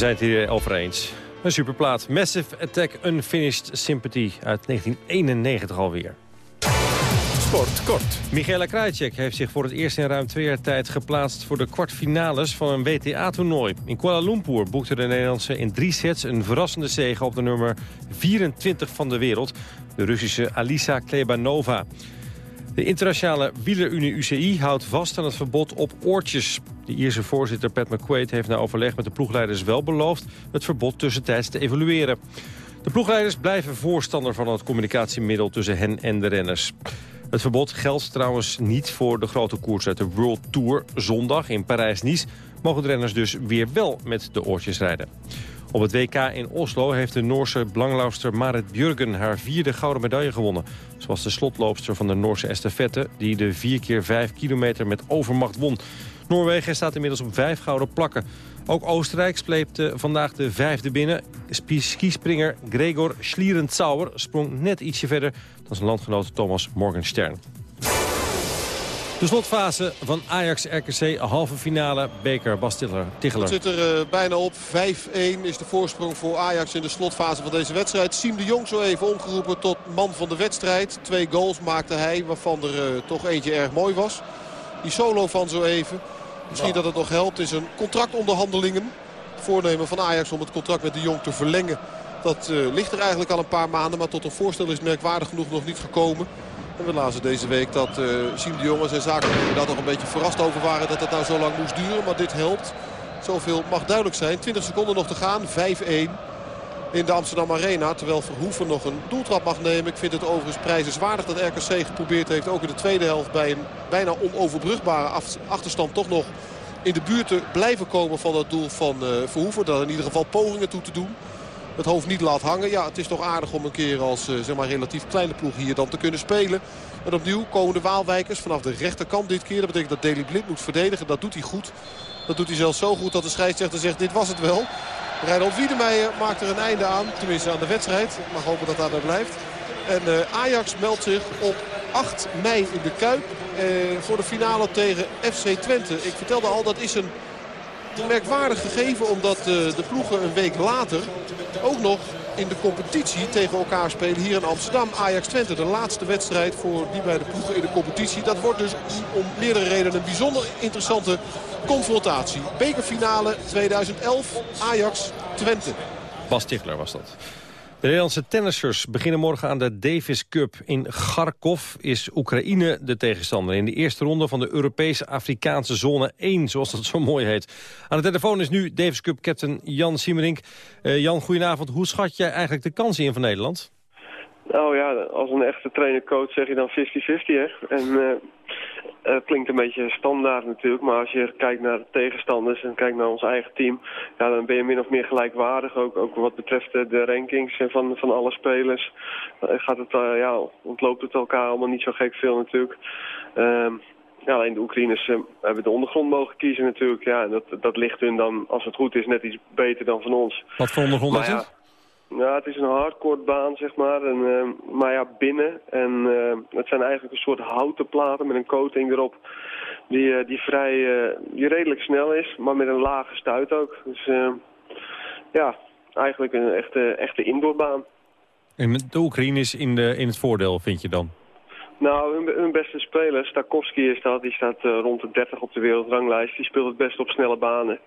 Zijn het hier over eens. Een superplaat. Massive Attack Unfinished Sympathy uit 1991 alweer. Sport kort. Michaela Krajicek heeft zich voor het eerst in ruim twee jaar tijd geplaatst voor de kwartfinales van een WTA-toernooi. In Kuala Lumpur boekte de Nederlandse in drie sets een verrassende zege op de nummer 24 van de wereld, de Russische Alisa Klebanova. De internationale wielerunie UCI houdt vast aan het verbod op oortjes. De Ierse voorzitter Pat McQuaid heeft na overleg met de ploegleiders wel beloofd het verbod tussentijds te evalueren. De ploegleiders blijven voorstander van het communicatiemiddel tussen hen en de renners. Het verbod geldt trouwens niet voor de grote koers uit de World Tour. Zondag in Parijs-Nice mogen de renners dus weer wel met de oortjes rijden. Op het WK in Oslo heeft de Noorse belangloopster Marit Björgen haar vierde gouden medaille gewonnen. Zoals de slotloopster van de Noorse estafette die de 4 keer 5 kilometer met overmacht won. Noorwegen staat inmiddels op vijf gouden plakken. Ook Oostenrijk sleepte vandaag de vijfde binnen. Skispringer Gregor Schlierenzauer sprong net ietsje verder dan zijn landgenoot Thomas Morgenstern. De slotfase van Ajax-RKC, halve finale, beker Bas Ticheler. Het zit er eh, bijna op. 5-1 is de voorsprong voor Ajax in de slotfase van deze wedstrijd. Siem de Jong zo even omgeroepen tot man van de wedstrijd. Twee goals maakte hij, waarvan er eh, toch eentje erg mooi was. Die solo van zo even. Misschien dat het nog helpt is een contractonderhandelingen. Het voornemen van Ajax om het contract met de Jong te verlengen. Dat eh, ligt er eigenlijk al een paar maanden. Maar tot een voorstel is merkwaardig genoeg nog niet gekomen. En we lazen deze week dat eh Siem de Jong en zijn zakenlieden daar toch een beetje verrast over waren. Dat het nou zo lang moest duren. Maar dit helpt. Zoveel mag duidelijk zijn. 20 seconden nog te gaan. 5-1 in de Amsterdam Arena. Terwijl Verhoeven nog een doeltrap mag nemen. Ik vind het overigens prijzenswaardig dat RKC geprobeerd heeft. Ook in de tweede helft bij een bijna onoverbrugbare achterstand toch nog in de buurt te blijven komen van het doel van eh, Verhoeven. Dat in ieder geval pogingen toe te doen. Het hoofd niet laat hangen. Ja, het is toch aardig om een keer als eh, zeg maar relatief kleine ploeg hier dan te kunnen spelen. En opnieuw komen de Waalwijkers vanaf de rechterkant dit keer. Dat betekent dat Daley Blind moet verdedigen. Dat doet hij goed. Dat doet hij zelfs zo goed dat de scheidsrechter zegt dit was het wel. Reinhold Wiedemeijer maakt er een einde aan. Tenminste aan de wedstrijd. Ik mag hopen dat daarbij blijft. En eh, Ajax meldt zich op 8 mei in de Kuip eh, voor de finale tegen FC Twente. Ik vertelde al, dat is een merkwaardig gegeven omdat eh, de ploegen een week later ook nog in de competitie tegen elkaar spelen hier in Amsterdam. Ajax Twente, de laatste wedstrijd voor die bij de ploegen in de competitie. Dat wordt dus om meerdere redenen een bijzonder interessante confrontatie. Bekerfinale 2011, Ajax Twente. Bas Tichler was dat. De Nederlandse tennissers beginnen morgen aan de Davis Cup. In Kharkov is Oekraïne de tegenstander in de eerste ronde van de Europese Afrikaanse zone 1, zoals dat zo mooi heet. Aan de telefoon is nu Davis Cup captain Jan Siemerink. Eh, Jan, goedenavond. Hoe schat jij eigenlijk de kansen in van Nederland? Nou ja, als een echte trainer-coach zeg je dan 50-50, hè. En eh, het klinkt een beetje standaard natuurlijk, maar als je kijkt naar de tegenstanders en kijkt naar ons eigen team, ja, dan ben je min of meer gelijkwaardig. Ook, ook wat betreft de, de rankings van, van alle spelers. Eh, gaat het, eh, ja, ontloopt het elkaar allemaal niet zo gek veel natuurlijk. Ehm, ja, alleen de Oekraïners eh, hebben de ondergrond mogen kiezen natuurlijk. Ja, en dat, dat ligt hun dan, als het goed is, net iets beter dan van ons. Wat voor ondergrond Maar is het? Ja, het is een hardcore baan, zeg maar. En, eh, maar ja, binnen. En eh, het zijn eigenlijk een soort houten platen met een coating erop. Die, eh, die vrij, eh, die redelijk snel is, maar met een lage stuit ook. Dus eh, ja, eigenlijk een echte, echte indoorbaan. En de Oekraïne is in, de, in het voordeel, vind je dan? Nou, hun, hun beste speler, Stakowski is dat, die staat eh, rond de 30 op de wereldranglijst. Die speelt het best op snelle banen.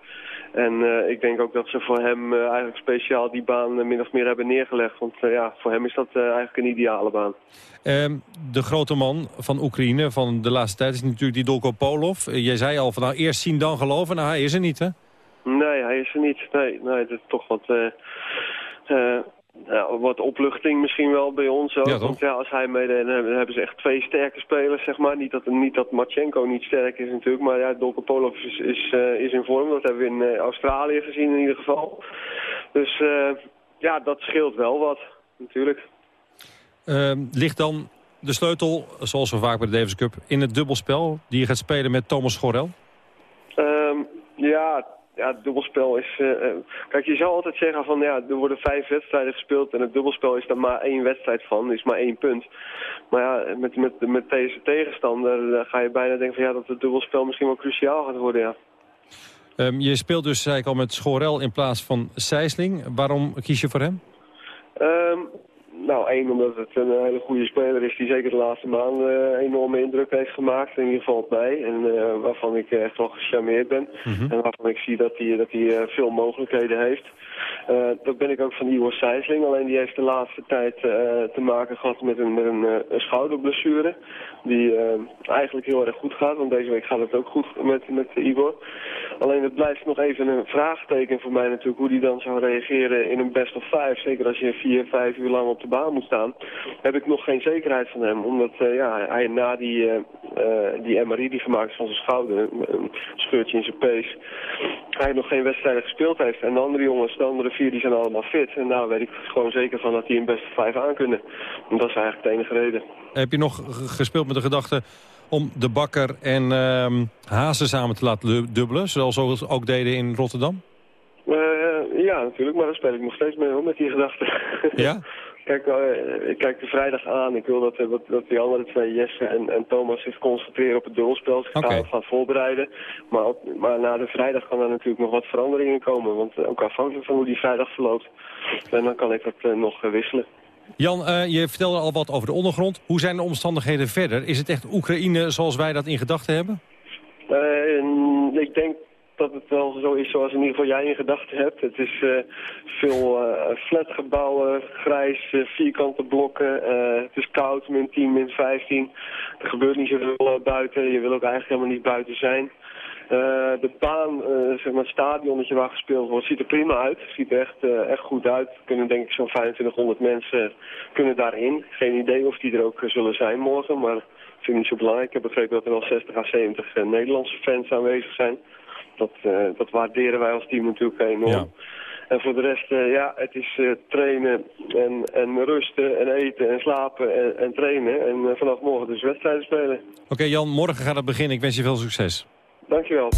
En eh, ik denk ook dat ze voor hem eh, eigenlijk speciaal die baan min of meer hebben neergelegd. Want ja, voor hem is dat eigenlijk een ideale baan. Ehm, de grote man van Oekraïne van de laatste tijd is natuurlijk die Dolko Polov. Jij zei al van nou eerst zien dan geloven. Nou, hij is er niet, hè? Nee, hij is er niet. Nee, nee dat is toch wat, ja, wat opluchting misschien wel bij ons ook. Ja? Want ja, als hij meedeed, dan hebben, ze echt twee sterke spelers, zeg maar. Niet dat, niet dat Marchenko niet sterk is natuurlijk, maar ja, Dolgopolov is, is, eh, is in vorm. Dat hebben we in eh, Australië gezien in ieder geval. Dus ja, dat scheelt wel wat, natuurlijk. Ehm, ligt dan de sleutel, zoals zo vaak bij de Davis Cup, in het dubbelspel die je gaat spelen met Thomas Gorel? Ja, ja, het dubbelspel is... eh, eh, kijk, je zou altijd zeggen van ja, er worden vijf wedstrijden gespeeld en het dubbelspel is er maar één wedstrijd van, is maar één punt. Maar ja, met, met, met deze tegenstander eh, ga je bijna denken van ja, dat het dubbelspel misschien wel cruciaal gaat worden, ja. Ehm, je speelt dus, zei ik al, met Schorel in plaats van Sijsling. Waarom kies je voor hem? Ehm, nou, één, omdat het een hele goede speler is die zeker de laatste maanden eh, enorme indruk heeft gemaakt. In ieder geval op mij. En eh, waarvan ik echt wel gecharmeerd ben. En waarvan ik zie dat hij, dat hij eh, veel mogelijkheden heeft. Eh, dat ben ik ook van Igor Sijsling. Alleen die heeft de laatste tijd eh, te maken gehad met een, met een, eh, een schouderblessure. Die eh, eigenlijk heel erg goed gaat. Want deze week gaat het ook goed met, met Igor. Alleen het blijft nog even een vraagteken voor mij natuurlijk. Hoe die dan zou reageren in een best of five. Zeker als je vier, vijf uur lang op de baan moet staan. Heb ik nog geen zekerheid van hem. Omdat eh, ja, hij na die, eh, eh, die MRI die gemaakt is van zijn schouder. Een, scheurtje in zijn pees. Hij nog geen wedstrijden gespeeld heeft. En de andere jongens, de andere vier, die zijn allemaal fit. En daar weet ik gewoon zeker van dat die een best of five aan kunnen. En dat is eigenlijk de enige reden. Heb je nog gespeeld met de gedachte om de Bakker en ehm Hazen samen te laten du- dubbelen? Zoals ze ook deden in Rotterdam? Ja, natuurlijk, maar daar speel ik nog steeds mee hoor, met die gedachten. Ja? Kijk, eh, ik kijk de vrijdag aan. Ik wil dat, eh, dat, die andere twee, Jesse en, en Thomas, zich concentreren op het dubbelspel. Ze gaan gaan voorbereiden. Maar, maar na de vrijdag kan er natuurlijk nog wat veranderingen komen. Want eh, ook afhankelijk van hoe die vrijdag verloopt. En dan kan ik dat nog wisselen. Jan, je vertelde al wat over de ondergrond. Hoe zijn de omstandigheden verder? Is het echt Oekraïne zoals wij dat in gedachten hebben? En ik denk dat het wel zo is zoals in ieder geval jij in gedachten hebt. Het is eh, veel eh, flatgebouwen, grijs, eh, vierkante blokken. het is koud, min 10, min 15. Er gebeurt niet zoveel buiten. Je wil ook eigenlijk helemaal niet buiten zijn. De baan, zeg maar het stadionnetje waar gespeeld wordt, ziet er prima uit. Ziet er echt, echt goed uit. Er kunnen denk ik zo'n 2500 mensen kunnen daarin. Geen idee of die er ook zullen zijn morgen, maar ik vind het niet zo belangrijk. Ik heb begrepen dat er wel 60 à 70 eh, Nederlandse fans aanwezig zijn. Dat, eh, dat waarderen wij als team natuurlijk enorm. En voor de rest, eh, ja, het is eh, trainen en, en rusten en eten en slapen en, en trainen. En vanaf morgen dus wedstrijden spelen. Oké Jan, morgen gaat het beginnen. Ik wens je veel succes. Dankjewel.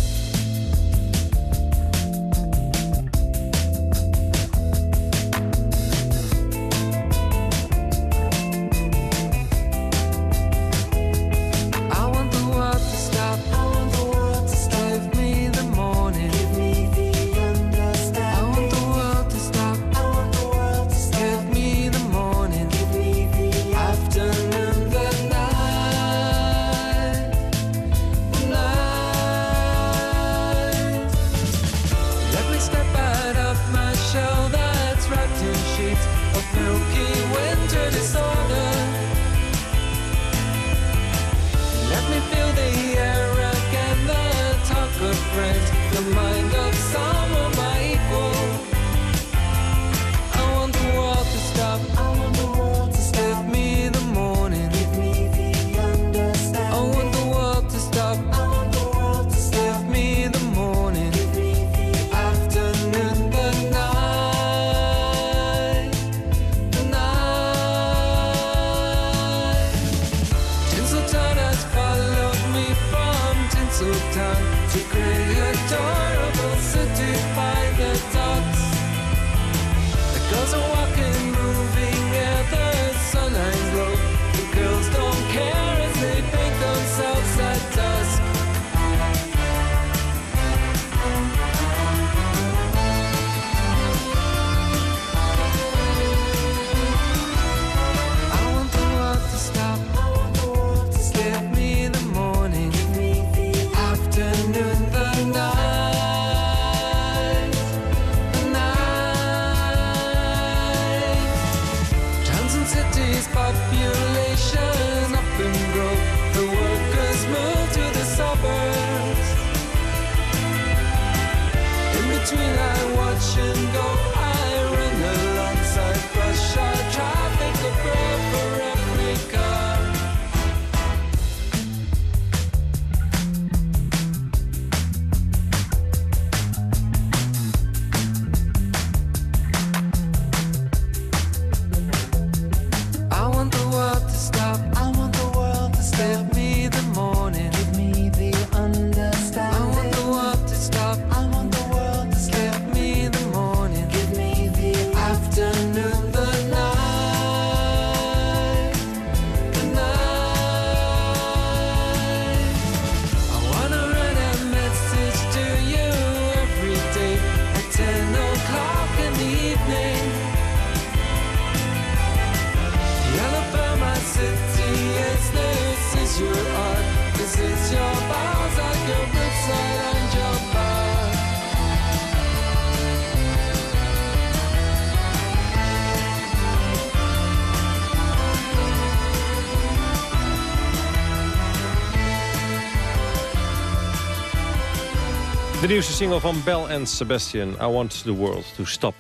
Nieuwste single van Bell en Sebastian, I Want the World to Stop.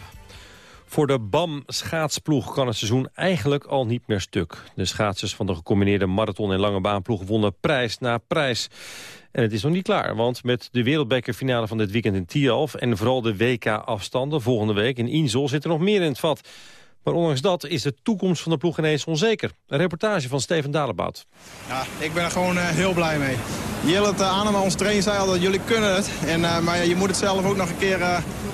Voor de BAM schaatsploeg kan het seizoen eigenlijk al niet meer stuk. De schaatsers van de gecombineerde marathon- en lange baanploeg wonnen prijs na prijs. En het is nog niet klaar, want met de wereldbekerfinale van dit weekend in Tialf... en vooral de WK-afstanden volgende week in Insel zit er nog meer in het vat. Maar ondanks dat is de toekomst van de ploeg ineens onzeker. Een reportage van Steven Dalebout. Ja, ik ben er gewoon uh, heel blij mee. Jillet uh, Anema, ons trainer, zei al dat jullie kunnen het. En, uh, maar ja, je moet het zelf ook nog een keer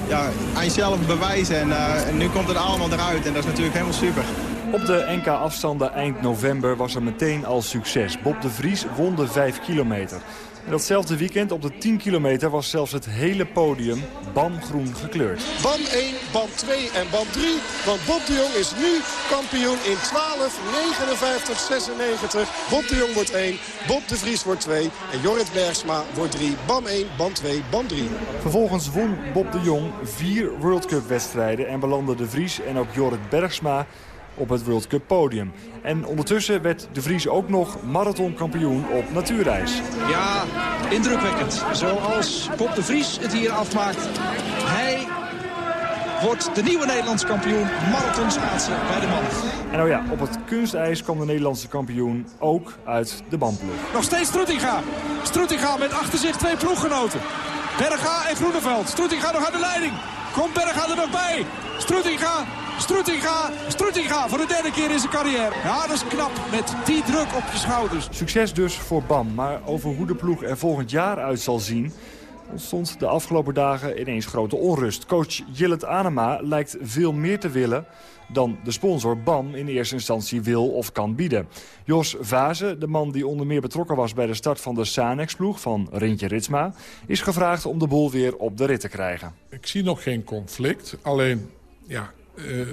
ja, aan jezelf bewijzen. En, en, nu komt het allemaal eruit en dat is natuurlijk helemaal super. Op de NK-afstanden eind november was er meteen al succes. Bob de Vries won de 5 kilometer. En datzelfde weekend op de 10 kilometer was zelfs het hele podium bamgroen gekleurd. Bam 1, bam 2 en bam 3. Want Bob de Jong is nu kampioen in 12, 59, 96. Bob de Jong wordt 1, Bob de Vries wordt 2 en Jorrit Bergsma wordt 3. Bam 1, bam 2, bam 3. Vervolgens won Bob de Jong vier World Cup wedstrijden en belandde de Vries en ook Jorrit Bergsma op het World Cup podium. En ondertussen werd de Vries ook nog marathonkampioen op natuurreis. Ja, indrukwekkend. Zoals Bob de Vries het hier afmaakt. Hij wordt de nieuwe Nederlandse kampioen marathonschaatsen bij de mannen. En nou ja, op het kunstijs kwam de Nederlandse kampioen ook uit de bandploeg. Nog steeds Stroetinga. Stroetinga met achter zich twee ploeggenoten. Berga en Groeneveld. Stroetinga nog aan de leiding. Komt Berga er nog bij. Stroetinga Stroetinga, Stroetinga voor de derde keer in zijn carrière. Ja, dat is knap met die druk op je schouders. Succes dus voor BAM, maar over hoe de ploeg er volgend jaar uit zal zien... ontstond de afgelopen dagen ineens grote onrust. Coach Jillet Anema lijkt veel meer te willen dan de sponsor BAM in eerste instantie wil of kan bieden. Jos Vaze, de man die onder meer betrokken was bij de start van de Sanex-ploeg van Rintje Ritsma... is gevraagd om de boel weer op de rit te krijgen. Ik zie nog geen conflict, alleen ja, uh,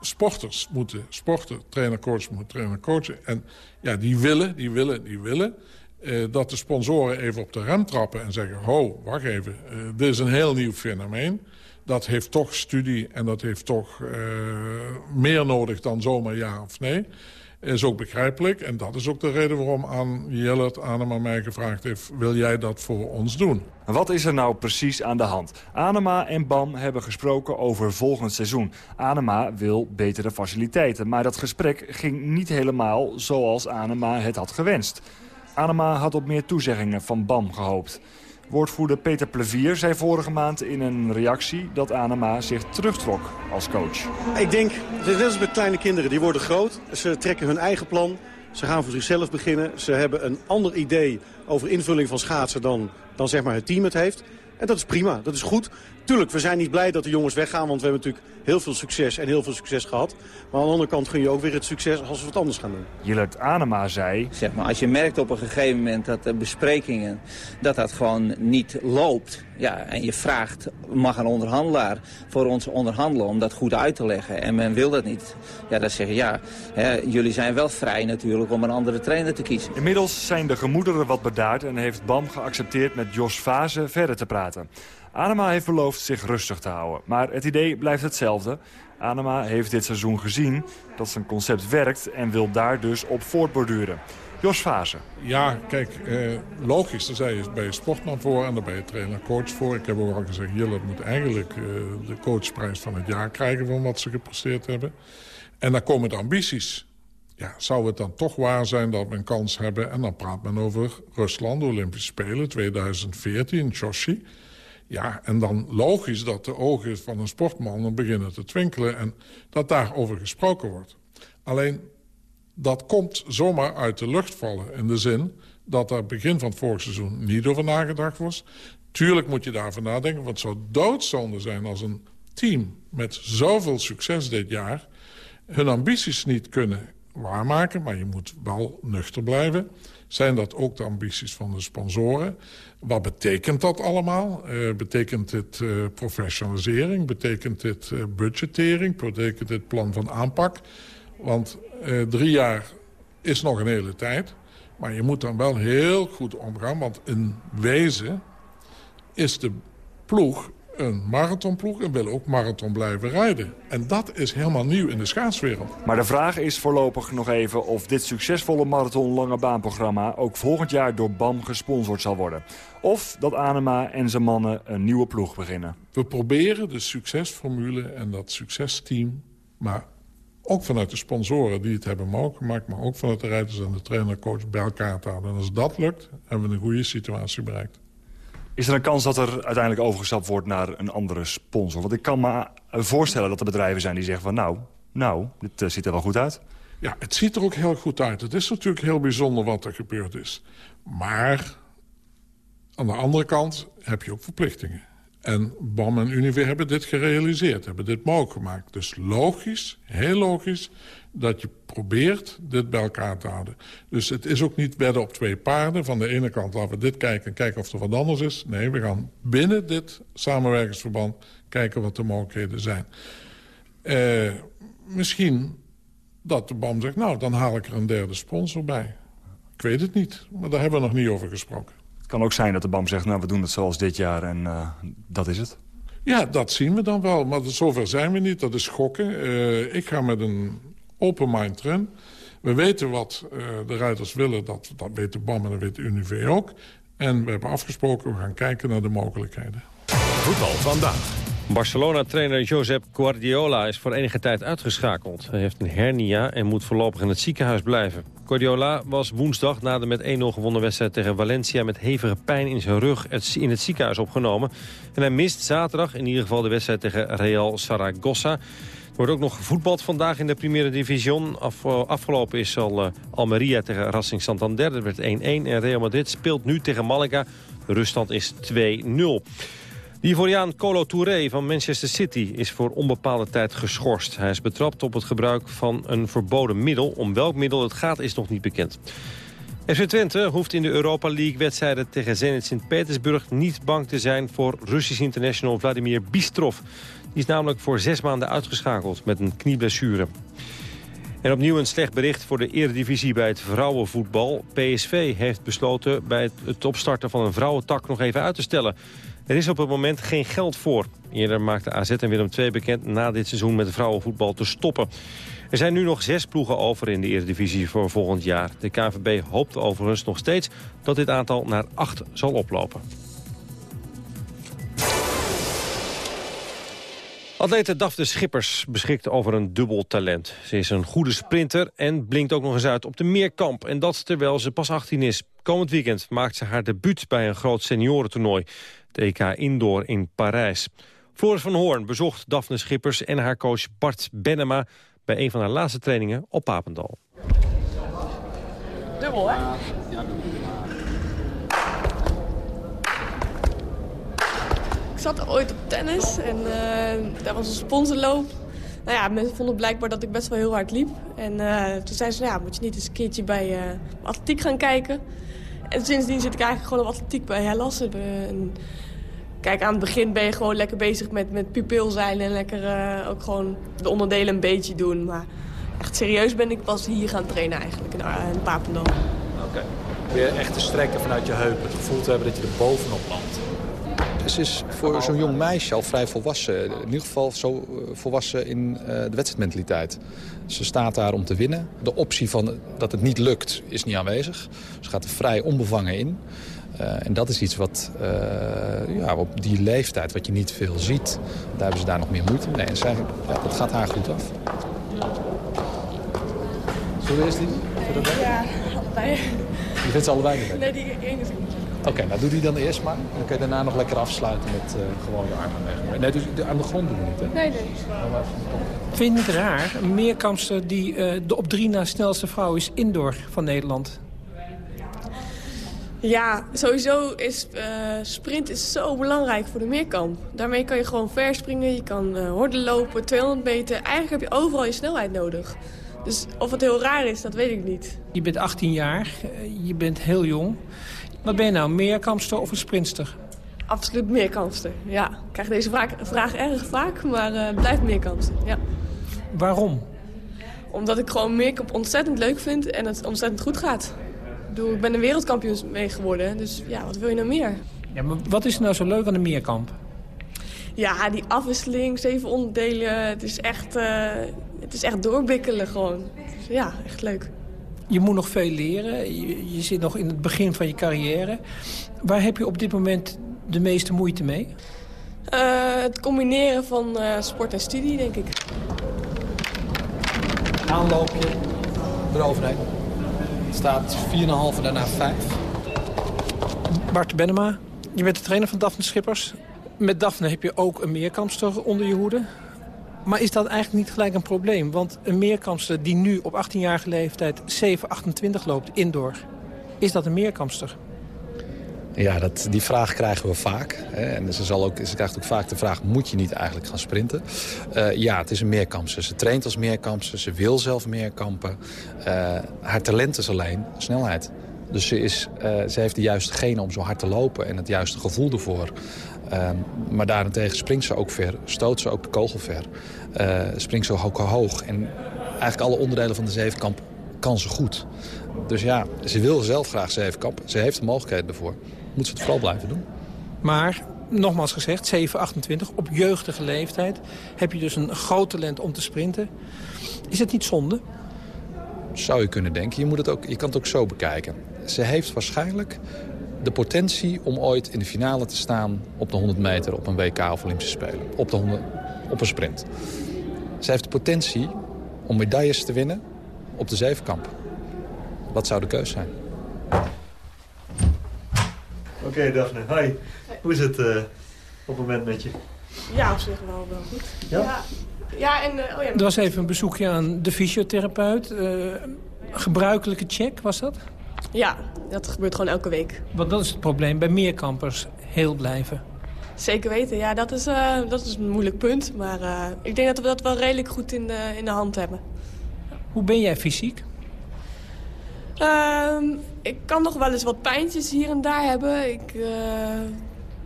sporters moeten sporten, trainer, coach moet trainer, coachen. En ja, die willen, die willen, die willen... Uh, dat de sponsoren even op de rem trappen en zeggen... ho, wacht even, uh, dit is een heel nieuw fenomeen. Dat heeft toch studie en dat heeft toch meer nodig dan zomaar ja of nee is ook begrijpelijk. En dat is ook de reden waarom aan Jellert Anema mij gevraagd heeft... wil jij dat voor ons doen? Wat is er nou precies aan de hand? Anema en BAM hebben gesproken over volgend seizoen. Anema wil betere faciliteiten, maar dat gesprek ging niet helemaal zoals Anema het had gewenst. Anema had op meer toezeggingen van BAM gehoopt. Woordvoerder Peter Plevier zei vorige maand in een reactie dat Anema zich terugtrok als coach. Ik denk, het is net met kleine kinderen, die worden groot. Ze trekken hun eigen plan, ze gaan voor zichzelf beginnen. Ze hebben een ander idee over invulling van schaatsen dan, dan zeg maar het team het heeft. En dat is prima, dat is goed. Tuurlijk, we zijn niet blij dat de jongens weggaan, want we hebben natuurlijk heel veel succes en heel veel succes gehad. Maar aan de andere kant gun je ook weer het succes als we wat anders gaan doen. Jillert Anema zei... Zeg maar, als je merkt op een gegeven moment dat de besprekingen, dat dat gewoon niet loopt. Ja, en je vraagt, mag een onderhandelaar voor ons onderhandelen om dat goed uit te leggen. En men wil dat niet. Ja, dan zeggen ja, hè, jullie zijn wel vrij natuurlijk om een andere trainer te kiezen. Inmiddels zijn de gemoederen wat bedaard en heeft BAM geaccepteerd met Jos Fase verder te praten. Anema heeft beloofd zich rustig te houden. Maar het idee blijft hetzelfde. Anema heeft dit seizoen gezien dat zijn concept werkt... en wil daar dus op voortborduren. Jos Fase. Ja, kijk, eh, logisch. Daar zei je bij sportman voor en daar ben je trainer-coach voor. Ik heb ook al gezegd, Jillet moet eigenlijk eh, de coachprijs van het jaar krijgen... van wat ze gepresteerd hebben. En dan komen de ambities. Ja, zou het dan toch waar zijn dat we een kans hebben... en dan praat men over Rusland, de Olympische Spelen 2014 in Sochi... Ja, en dan logisch dat de ogen van een sportman dan beginnen te twinkelen... en dat daarover gesproken wordt. Alleen, dat komt zomaar uit de lucht vallen. In de zin dat er begin van het vorig seizoen niet over nagedacht was. Tuurlijk moet je daarover nadenken, want het zou doodzonde zijn... als een team met zoveel succes dit jaar... hun ambities niet kunnen waarmaken, maar je moet wel nuchter blijven. Zijn dat ook de ambities van de sponsoren? Wat betekent dat allemaal? Uh, betekent dit uh, professionalisering? Betekent dit uh, budgettering? Betekent dit plan van aanpak? Want drie jaar is nog een hele tijd. Maar je moet dan wel heel goed omgaan. Want in wezen is de ploeg een marathonploeg en willen ook marathon blijven rijden. En dat is helemaal nieuw in de schaatswereld. Maar de vraag is voorlopig nog even of dit succesvolle marathon lange baanprogramma ook volgend jaar door BAM gesponsord zal worden. Of dat Anema en zijn mannen een nieuwe ploeg beginnen. We proberen de succesformule en dat succesteam... maar ook vanuit de sponsoren die het hebben mogelijk gemaakt... maar ook vanuit de rijders en de trainercoach bij elkaar te houden. En als dat lukt, hebben we een goede situatie bereikt. Is er een kans dat er uiteindelijk overgestapt wordt naar een andere sponsor? Want ik kan me voorstellen dat er bedrijven zijn die zeggen van... nou, nou, dit eh, ziet er wel goed uit. Ja, het ziet er ook heel goed uit. Het is natuurlijk heel bijzonder wat er gebeurd is. Maar aan de andere kant heb je ook verplichtingen. En BAM en Unive hebben dit gerealiseerd, hebben dit mogelijk gemaakt. Dus logisch, heel logisch, dat je probeert dit bij elkaar te houden. Dus het is ook niet wedden op twee paarden. Van de ene kant laten we dit kijken en kijken of er wat anders is. Nee, we gaan binnen dit samenwerkingsverband kijken wat de mogelijkheden zijn. Eh, misschien dat de BAM zegt, nou, dan haal ik er een derde sponsor bij. Ik weet het niet, maar daar hebben we nog niet over gesproken. Het kan ook zijn dat de BAM zegt, nou, we doen het zoals dit jaar en eh, dat is het. Ja, dat zien we dan wel, maar zover zijn we niet. Dat is gokken. Eh, ik ga met een open mind erin. We weten wat eh, de rijders willen, dat, dat weet de BAM en dat weet de UNIV ook. En we hebben afgesproken, we gaan kijken naar de mogelijkheden. Voetbal vandaag. Barcelona-trainer Josep Guardiola is voor enige tijd uitgeschakeld. Hij heeft een hernia en moet voorlopig in het ziekenhuis blijven. Guardiola was woensdag na de met 1-0 gewonnen wedstrijd tegen Valencia... met hevige pijn in zijn rug in het ziekenhuis opgenomen. En hij mist zaterdag in ieder geval de wedstrijd tegen Real Saragossa. Wordt ook nog gevoetbald vandaag in de Primera Division. Af, afgelopen is al uh, Almeria tegen Racing Santander. Dat werd 1-1 en Real Madrid speelt nu tegen Malaga. De ruststand is 2-0. De Ivoriaan Colo Touré van Manchester City is voor onbepaalde tijd geschorst. Hij is betrapt op het gebruik van een verboden middel. Om welk middel het gaat is nog niet bekend. FC Twente hoeft in de Europa League-wedstrijden tegen Zenit Sint-Petersburg... niet bang te zijn voor Russisch international Vladimir Bistrov. Die is namelijk voor zes maanden uitgeschakeld met een knieblessure. En opnieuw een slecht bericht voor de eredivisie bij het vrouwenvoetbal. PSV heeft besloten bij het opstarten van een vrouwentak nog even uit te stellen. Er is op het moment geen geld voor. Eerder maakte AZ en Willem II bekend na dit seizoen met vrouwenvoetbal te stoppen. Er zijn nu nog zes ploegen over in de Eredivisie voor volgend jaar. De KVB hoopt overigens nog steeds dat dit aantal naar acht zal oplopen. Atlete Daphne Schippers beschikt over een dubbel talent. Ze is een goede sprinter en blinkt ook nog eens uit op de meerkamp. En dat terwijl ze pas 18 is. Komend weekend maakt ze haar debuut bij een groot seniorentoernooi. Het EK Indoor in Parijs. Floris van Hoorn bezocht Daphne Schippers en haar coach Bart Benema... bij een van haar laatste trainingen op Papendal. Dubbel, hè? Ik zat ooit op tennis en uh, daar was een sponsorloop. Nou ja, mensen vonden blijkbaar dat ik best wel heel hard liep. En uh, toen zeiden ze, ja, moet je niet eens een keertje bij uh, atletiek gaan kijken. En sindsdien zit ik eigenlijk gewoon op atletiek bij Hellas. Kijk, aan het begin ben je gewoon lekker bezig met, met pupilzeilen en lekker ook gewoon de onderdelen een beetje doen. Maar echt serieus ben ik pas hier gaan trainen eigenlijk, in, in Papendal. Oké. Okay. Weer echt te strekken vanuit je heupen, het gevoel te hebben dat je er bovenop landt. Ze is voor zo'n jong meisje al vrij volwassen. In ieder geval zo volwassen in uh, de wedstrijdmentaliteit. Ze staat daar om te winnen. De optie van dat het niet lukt is niet aanwezig. Ze gaat er vrij onbevangen in. Uh, en dat is iets wat uh, ja, op die leeftijd, wat je niet veel ziet, daar hebben ze daar nog meer moeite mee. En zij, ja, dat gaat haar goed af. Zullen we eerst die? Ja, allebei. Je vindt ze allebei niet Nee, die ene is Oké, okay, nou doe die dan eerst maar. Dan kun je daarna nog lekker afsluiten met uh, gewoon je armen weg. Nee, dus aan de grond doen we niet, hè? Nee, nee. Vind je het raar? Een meerkampster die uh, de op drie na snelste vrouw is indoor van Nederland. Ja, sowieso is uh, sprint is zo belangrijk voor de meerkamp. Daarmee kan je gewoon verspringen, je kan uh, horden lopen, 200 meter. Eigenlijk heb je overal je snelheid nodig. Dus of het heel raar is, dat weet ik niet. Je bent 18 jaar, je bent heel jong. Wat ben je nou, meerkampster of een sprintster? Absoluut meerkampster, ja. Ik krijg deze vraag, vraag erg vaak, maar uh, blijf meerkampster, ja. Waarom? Omdat ik gewoon meerkamp ontzettend leuk vind en het ontzettend goed gaat. Ik, bedoel, ik ben een wereldkampioen mee geworden, dus ja, wat wil je nou meer? Ja, maar wat is er nou zo leuk aan de meerkamp? Ja, die afwisseling, zeven onderdelen, het is echt, eh, het is echt doorbikkelen gewoon. Dus ja, echt leuk. Je moet nog veel leren. Je, je zit nog in het begin van je carrière. Waar heb je op dit moment de meeste moeite mee? Eh, het combineren van eh, sport en studie, denk ik. Aanloopje eroverheen. Het staat 4,5 en daarna 5. Bart Benema, je bent de trainer van Daphne Schippers. Met Daphne heb je ook een meerkampster onder je hoede. Maar is dat eigenlijk niet gelijk een probleem? Want een meerkampster die nu op 18-jarige leeftijd 7,28 loopt indoor... is dat een meerkampster? Ja, dat, die vraag krijgen we vaak. Hè. En ze, zal ook, ze krijgt ook vaak de vraag, moet je niet eigenlijk gaan sprinten? Eh, ja, het is een meerkampster. Ze traint als meerkampster, ze wil zelf meerkampen. Eh haar talent is alleen snelheid. Dus ze, is, eh, ze heeft de juiste genen om zo hard te lopen en het juiste gevoel ervoor. Ehm, maar daarentegen springt ze ook ver, stoot ze ook de kogel ver. Eh, springt ze ook hoog. En eigenlijk alle onderdelen van de zevenkamp kan ze goed. Dus ja, ze wil zelf graag zevenkamp. Ze heeft de mogelijkheden ervoor. Moet ze het vooral blijven doen. Maar, nogmaals gezegd, 728 op jeugdige leeftijd... heb je dus een groot talent om te sprinten. Is het niet zonde? Zou je kunnen denken. Je, moet het ook, je kan het ook zo bekijken. Ze heeft waarschijnlijk de potentie om ooit in de finale te staan... op de 100 meter op een WK of Olympische Spelen. Op, de 100, op een sprint. Ze heeft de potentie om medailles te winnen op de zevenkamp. Wat zou de keus zijn? Oké, Daphne. Hi. Hoe is het eh, op het moment met je? Ja, op zich wel, wel goed. Ja? Ja, ja en... eh, oh ja, Er was even een bezoekje aan de fysiotherapeut. Eh, gebruikelijke check, was dat? Ja, dat gebeurt gewoon elke week. Want dat is het probleem bij meerkampers. Heel blijven. Zeker weten, ja, dat is, eh, dat is een moeilijk punt. Maar eh, ik denk dat we dat wel redelijk goed in de, in de hand hebben. Hoe ben jij fysiek? Ehm, ik kan nog wel eens wat pijntjes hier en daar hebben. Ik, eh,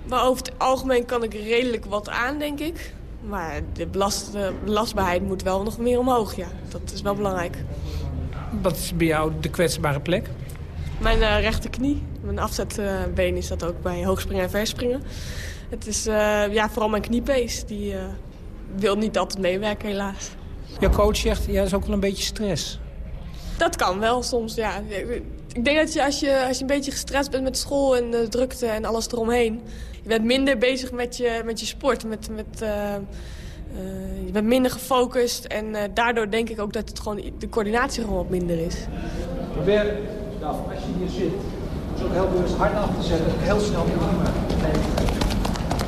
maar over het algemeen kan ik redelijk wat aan, denk ik. Maar de belast, de belastbaarheid moet wel nog meer omhoog, ja. Dat is wel belangrijk. Wat is bij jou de kwetsbare plek? Mijn eh, rechterknie, mijn afzetbeen is dat ook bij hoogspringen en verspringen. Het is eh, ja, vooral mijn kniepees, die eh, wil niet altijd meewerken helaas. Jouw coach zegt, ja, dat is ook wel een beetje stress. Dat kan wel soms, ja. Ik denk dat je als, je als je een beetje gestrest bent met school en de drukte en alles eromheen... je bent minder bezig met je, met je sport, met, met, eh, eh, je bent minder gefocust... en eh, daardoor denk ik ook dat het gewoon, de coördinatie gewoon wat minder is. Probeer, nou, als je hier zit, dus ook heel bewust hard af te zetten. Heel snel weer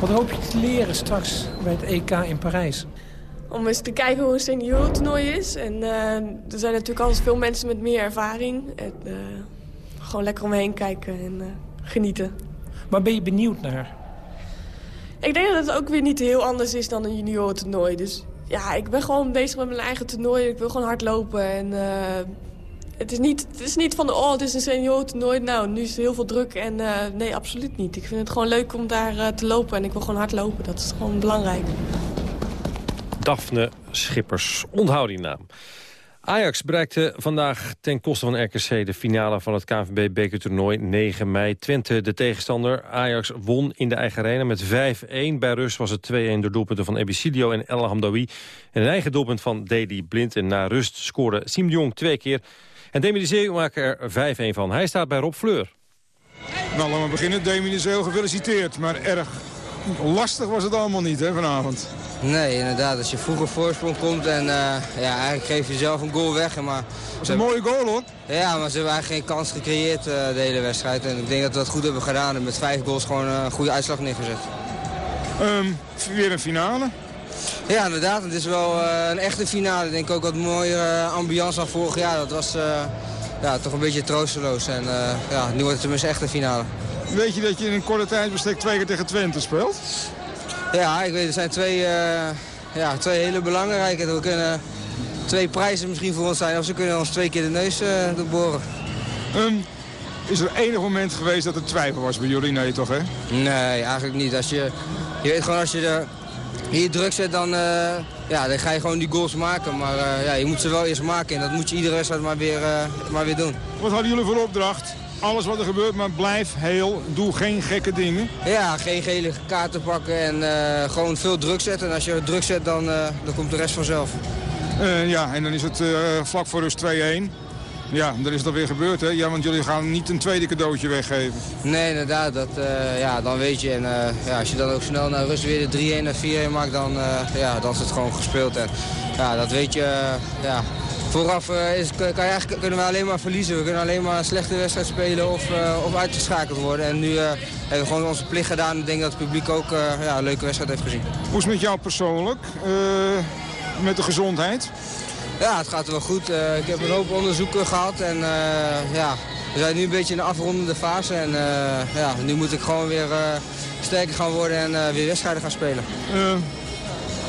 Wat hoop je te leren straks bij het EK in Parijs? Om eens te kijken hoe een seniorentoernooi is. En eh, er zijn natuurlijk altijd veel mensen met meer ervaring. En, eh, gewoon lekker omheen kijken en eh, genieten. Waar ben je benieuwd naar? Ik denk dat het ook weer niet heel anders is dan een juniorentoernooi. Dus ja, ik ben gewoon bezig met mijn eigen toernooi. Ik wil gewoon hard lopen. En eh, het, is niet, het is niet van, oh, het is een seniorentoernooi. Nou, nu is er heel veel druk. En eh, nee, absoluut niet. Ik vind het gewoon leuk om daar eh, te lopen. En ik wil gewoon hard lopen. Dat is gewoon belangrijk. Daphne Schippers. Onthoud die naam. Ajax bereikte vandaag ten koste van RKC de finale van het KNVB-bekertoernooi 9 mei. Twente de tegenstander. Ajax won in de eigen arena met 5-1. Bij rust was het 2-1 door doelpunten van Ebicidio en El Hamdawi. En een eigen doelpunt van Deli Blind. En na rust scoorde Siem de Jong twee keer. En Demi de Zeeuw maakte er 5-1 van. Hij staat bij Rob Fleur. Nou, laten we beginnen. Demi de Zeel gefeliciteerd. Maar erg lastig was het allemaal niet hè, vanavond. Nee, inderdaad. Als je vroeger voorsprong komt en eh, ja, eigenlijk geef je zelf een goal weg. Maar Dat is een mooie goal hoor. Ja, maar ze hebben eigenlijk geen kans gecreëerd eh, de hele wedstrijd. En ik denk dat we dat goed hebben gedaan en met vijf goals gewoon een goede uitslag neergezet. Ehm, weer een finale. Ja, inderdaad. Het is wel eh, een echte finale. Ik denk ook wat mooiere ambiance dan vorig jaar. Dat was eh, ja, toch een beetje troosteloos. En eh, ja, nu wordt het tenminste echt een finale. Weet je dat je in een korte tijdsbestek twee keer tegen Twente speelt? Ja, ik weet, er zijn twee, ja, twee hele belangrijke. We kunnen twee prijzen misschien voor ons zijn. Of ze kunnen ons twee keer de neus doorboren. Ehm, is er enig moment geweest dat er twijfel was bij jullie? Nee toch hè? Nee, eigenlijk niet. Als je, je weet gewoon als je er hier druk zet, dan, eh, ja, dan ga je gewoon die goals maken. Maar eh, ja, je moet ze wel eerst maken en dat moet je iedere wedstrijd maar weer, eh, maar weer doen. Wat hadden jullie voor opdracht? alles wat er gebeurt, maar blijf heel. Doe geen gekke dingen. Ja, geen gele kaarten pakken en gewoon veel druk zetten. En als je druk zet, dan, dan komt de rest vanzelf. Ja, en dan is het vlak voor rust 2-1. Ja, dan is het alweer gebeurd, hè? Ja, want jullie gaan niet een tweede cadeautje weggeven. Nee, inderdaad. Dat, eh, ja, dan weet je. En eh, ja, als je dan ook snel naar rust weer de 3-1 en 4-1 maakt, dan, eh, ja, dan is het gewoon gespeeld. En ja, dat weet je. ja. Vooraf is, kan je eigenlijk, kunnen we alleen maar verliezen. We kunnen alleen maar een slechte wedstrijd spelen of, of uitgeschakeld worden. En nu hebben we gewoon onze plicht gedaan. Ik denk dat het publiek ook ja, een leuke wedstrijd heeft gezien. Hoe is het met jou persoonlijk? Met de gezondheid? Ja, het gaat wel goed. Eh, ik heb een hoop onderzoeken gehad en eh, ja, we zijn nu een beetje in de afrondende fase. En eh, ja, nu moet ik gewoon weer sterker gaan worden en weer wedstrijden gaan spelen.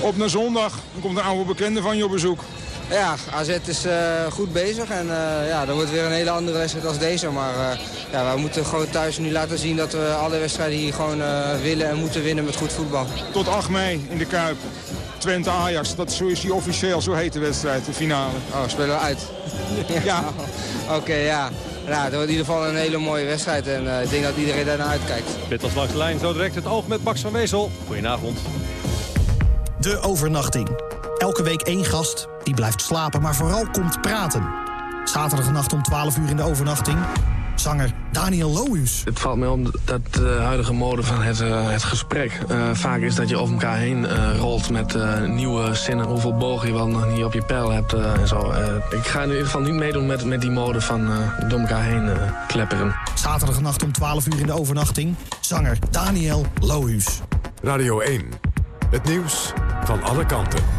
Op naar zondag, komt een oude bekende van je op bezoek. Ja, AZ is eh, goed bezig en eh, ja, dat wordt weer een hele andere wedstrijd als deze. Maar eh, ja, we moeten gewoon thuis nu laten zien dat we alle wedstrijden hier gewoon eh, willen en moeten winnen met goed voetbal. Tot 8 mei in de Kuip. Twente-Ajax, dat zo is die officieel, zo heet de wedstrijd, de finale. Oh, spelen we uit? Ja. Oké, ja. Ja, dat wordt in ieder geval een hele mooie wedstrijd en eh, ik denk dat iedereen daar naar uitkijkt. Dit was langs de lijn. Zo direct het oog met Max van Wezel. Goedenavond. De overnachting. Elke week één gast die blijft slapen, maar vooral komt praten. Zaterdagnacht om 12 uur in de overnachting. Zanger Daniel Lohuus. Het valt mij op dat de huidige mode van het, eh, het gesprek eh, vaak is dat je over elkaar heen eh, rolt met eh, nieuwe zinnen. Hoeveel bogen je wel nog niet op je pijl hebt eh, en zo. Eh, ik ga in ieder geval niet meedoen met, met die mode van eh, door elkaar heen eh, klepperen. Zaterdagnacht om 12 uur in de overnachting. Zanger Daniel Lohuus. Radio 1. Het nieuws van alle kanten.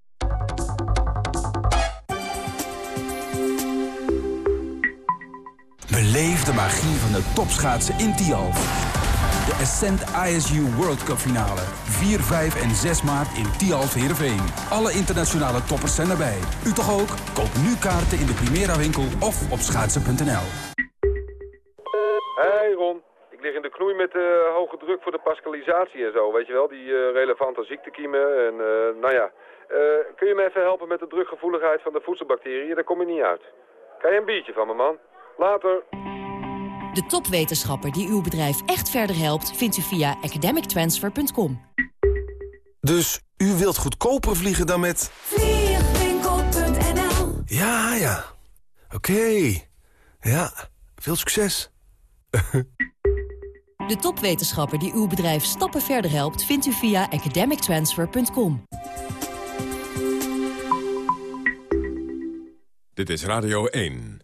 Beleef de magie van de topschaatsen in Tialf. De Ascent ISU World Cup finale. 4, 5 en 6 maart in Tialf Heerenveen. Alle internationale toppers zijn erbij. U toch ook? Koop nu kaarten in de Primera winkel of op schaatsen.nl. Hey Ron, ik lig in de knoei met eh, hoge druk voor de pascalisatie en zo, weet je wel, die eh, relevante ziektekiemen en eh, nou ja. Kun je me even helpen met de drukgevoeligheid van de voedselbacteriën? Daar kom je niet uit. Krijg je een biertje van me, man? Later. De topwetenschapper die uw bedrijf echt verder helpt... vindt u via academictransfer.com. Dus u wilt goedkoper vliegen dan met... Vliegwinkel.nl Ja, ja. Oké. Ja, veel succes. De topwetenschapper die uw bedrijf stappen verder helpt... vindt u via academictransfer.com. Dit is Radio 1.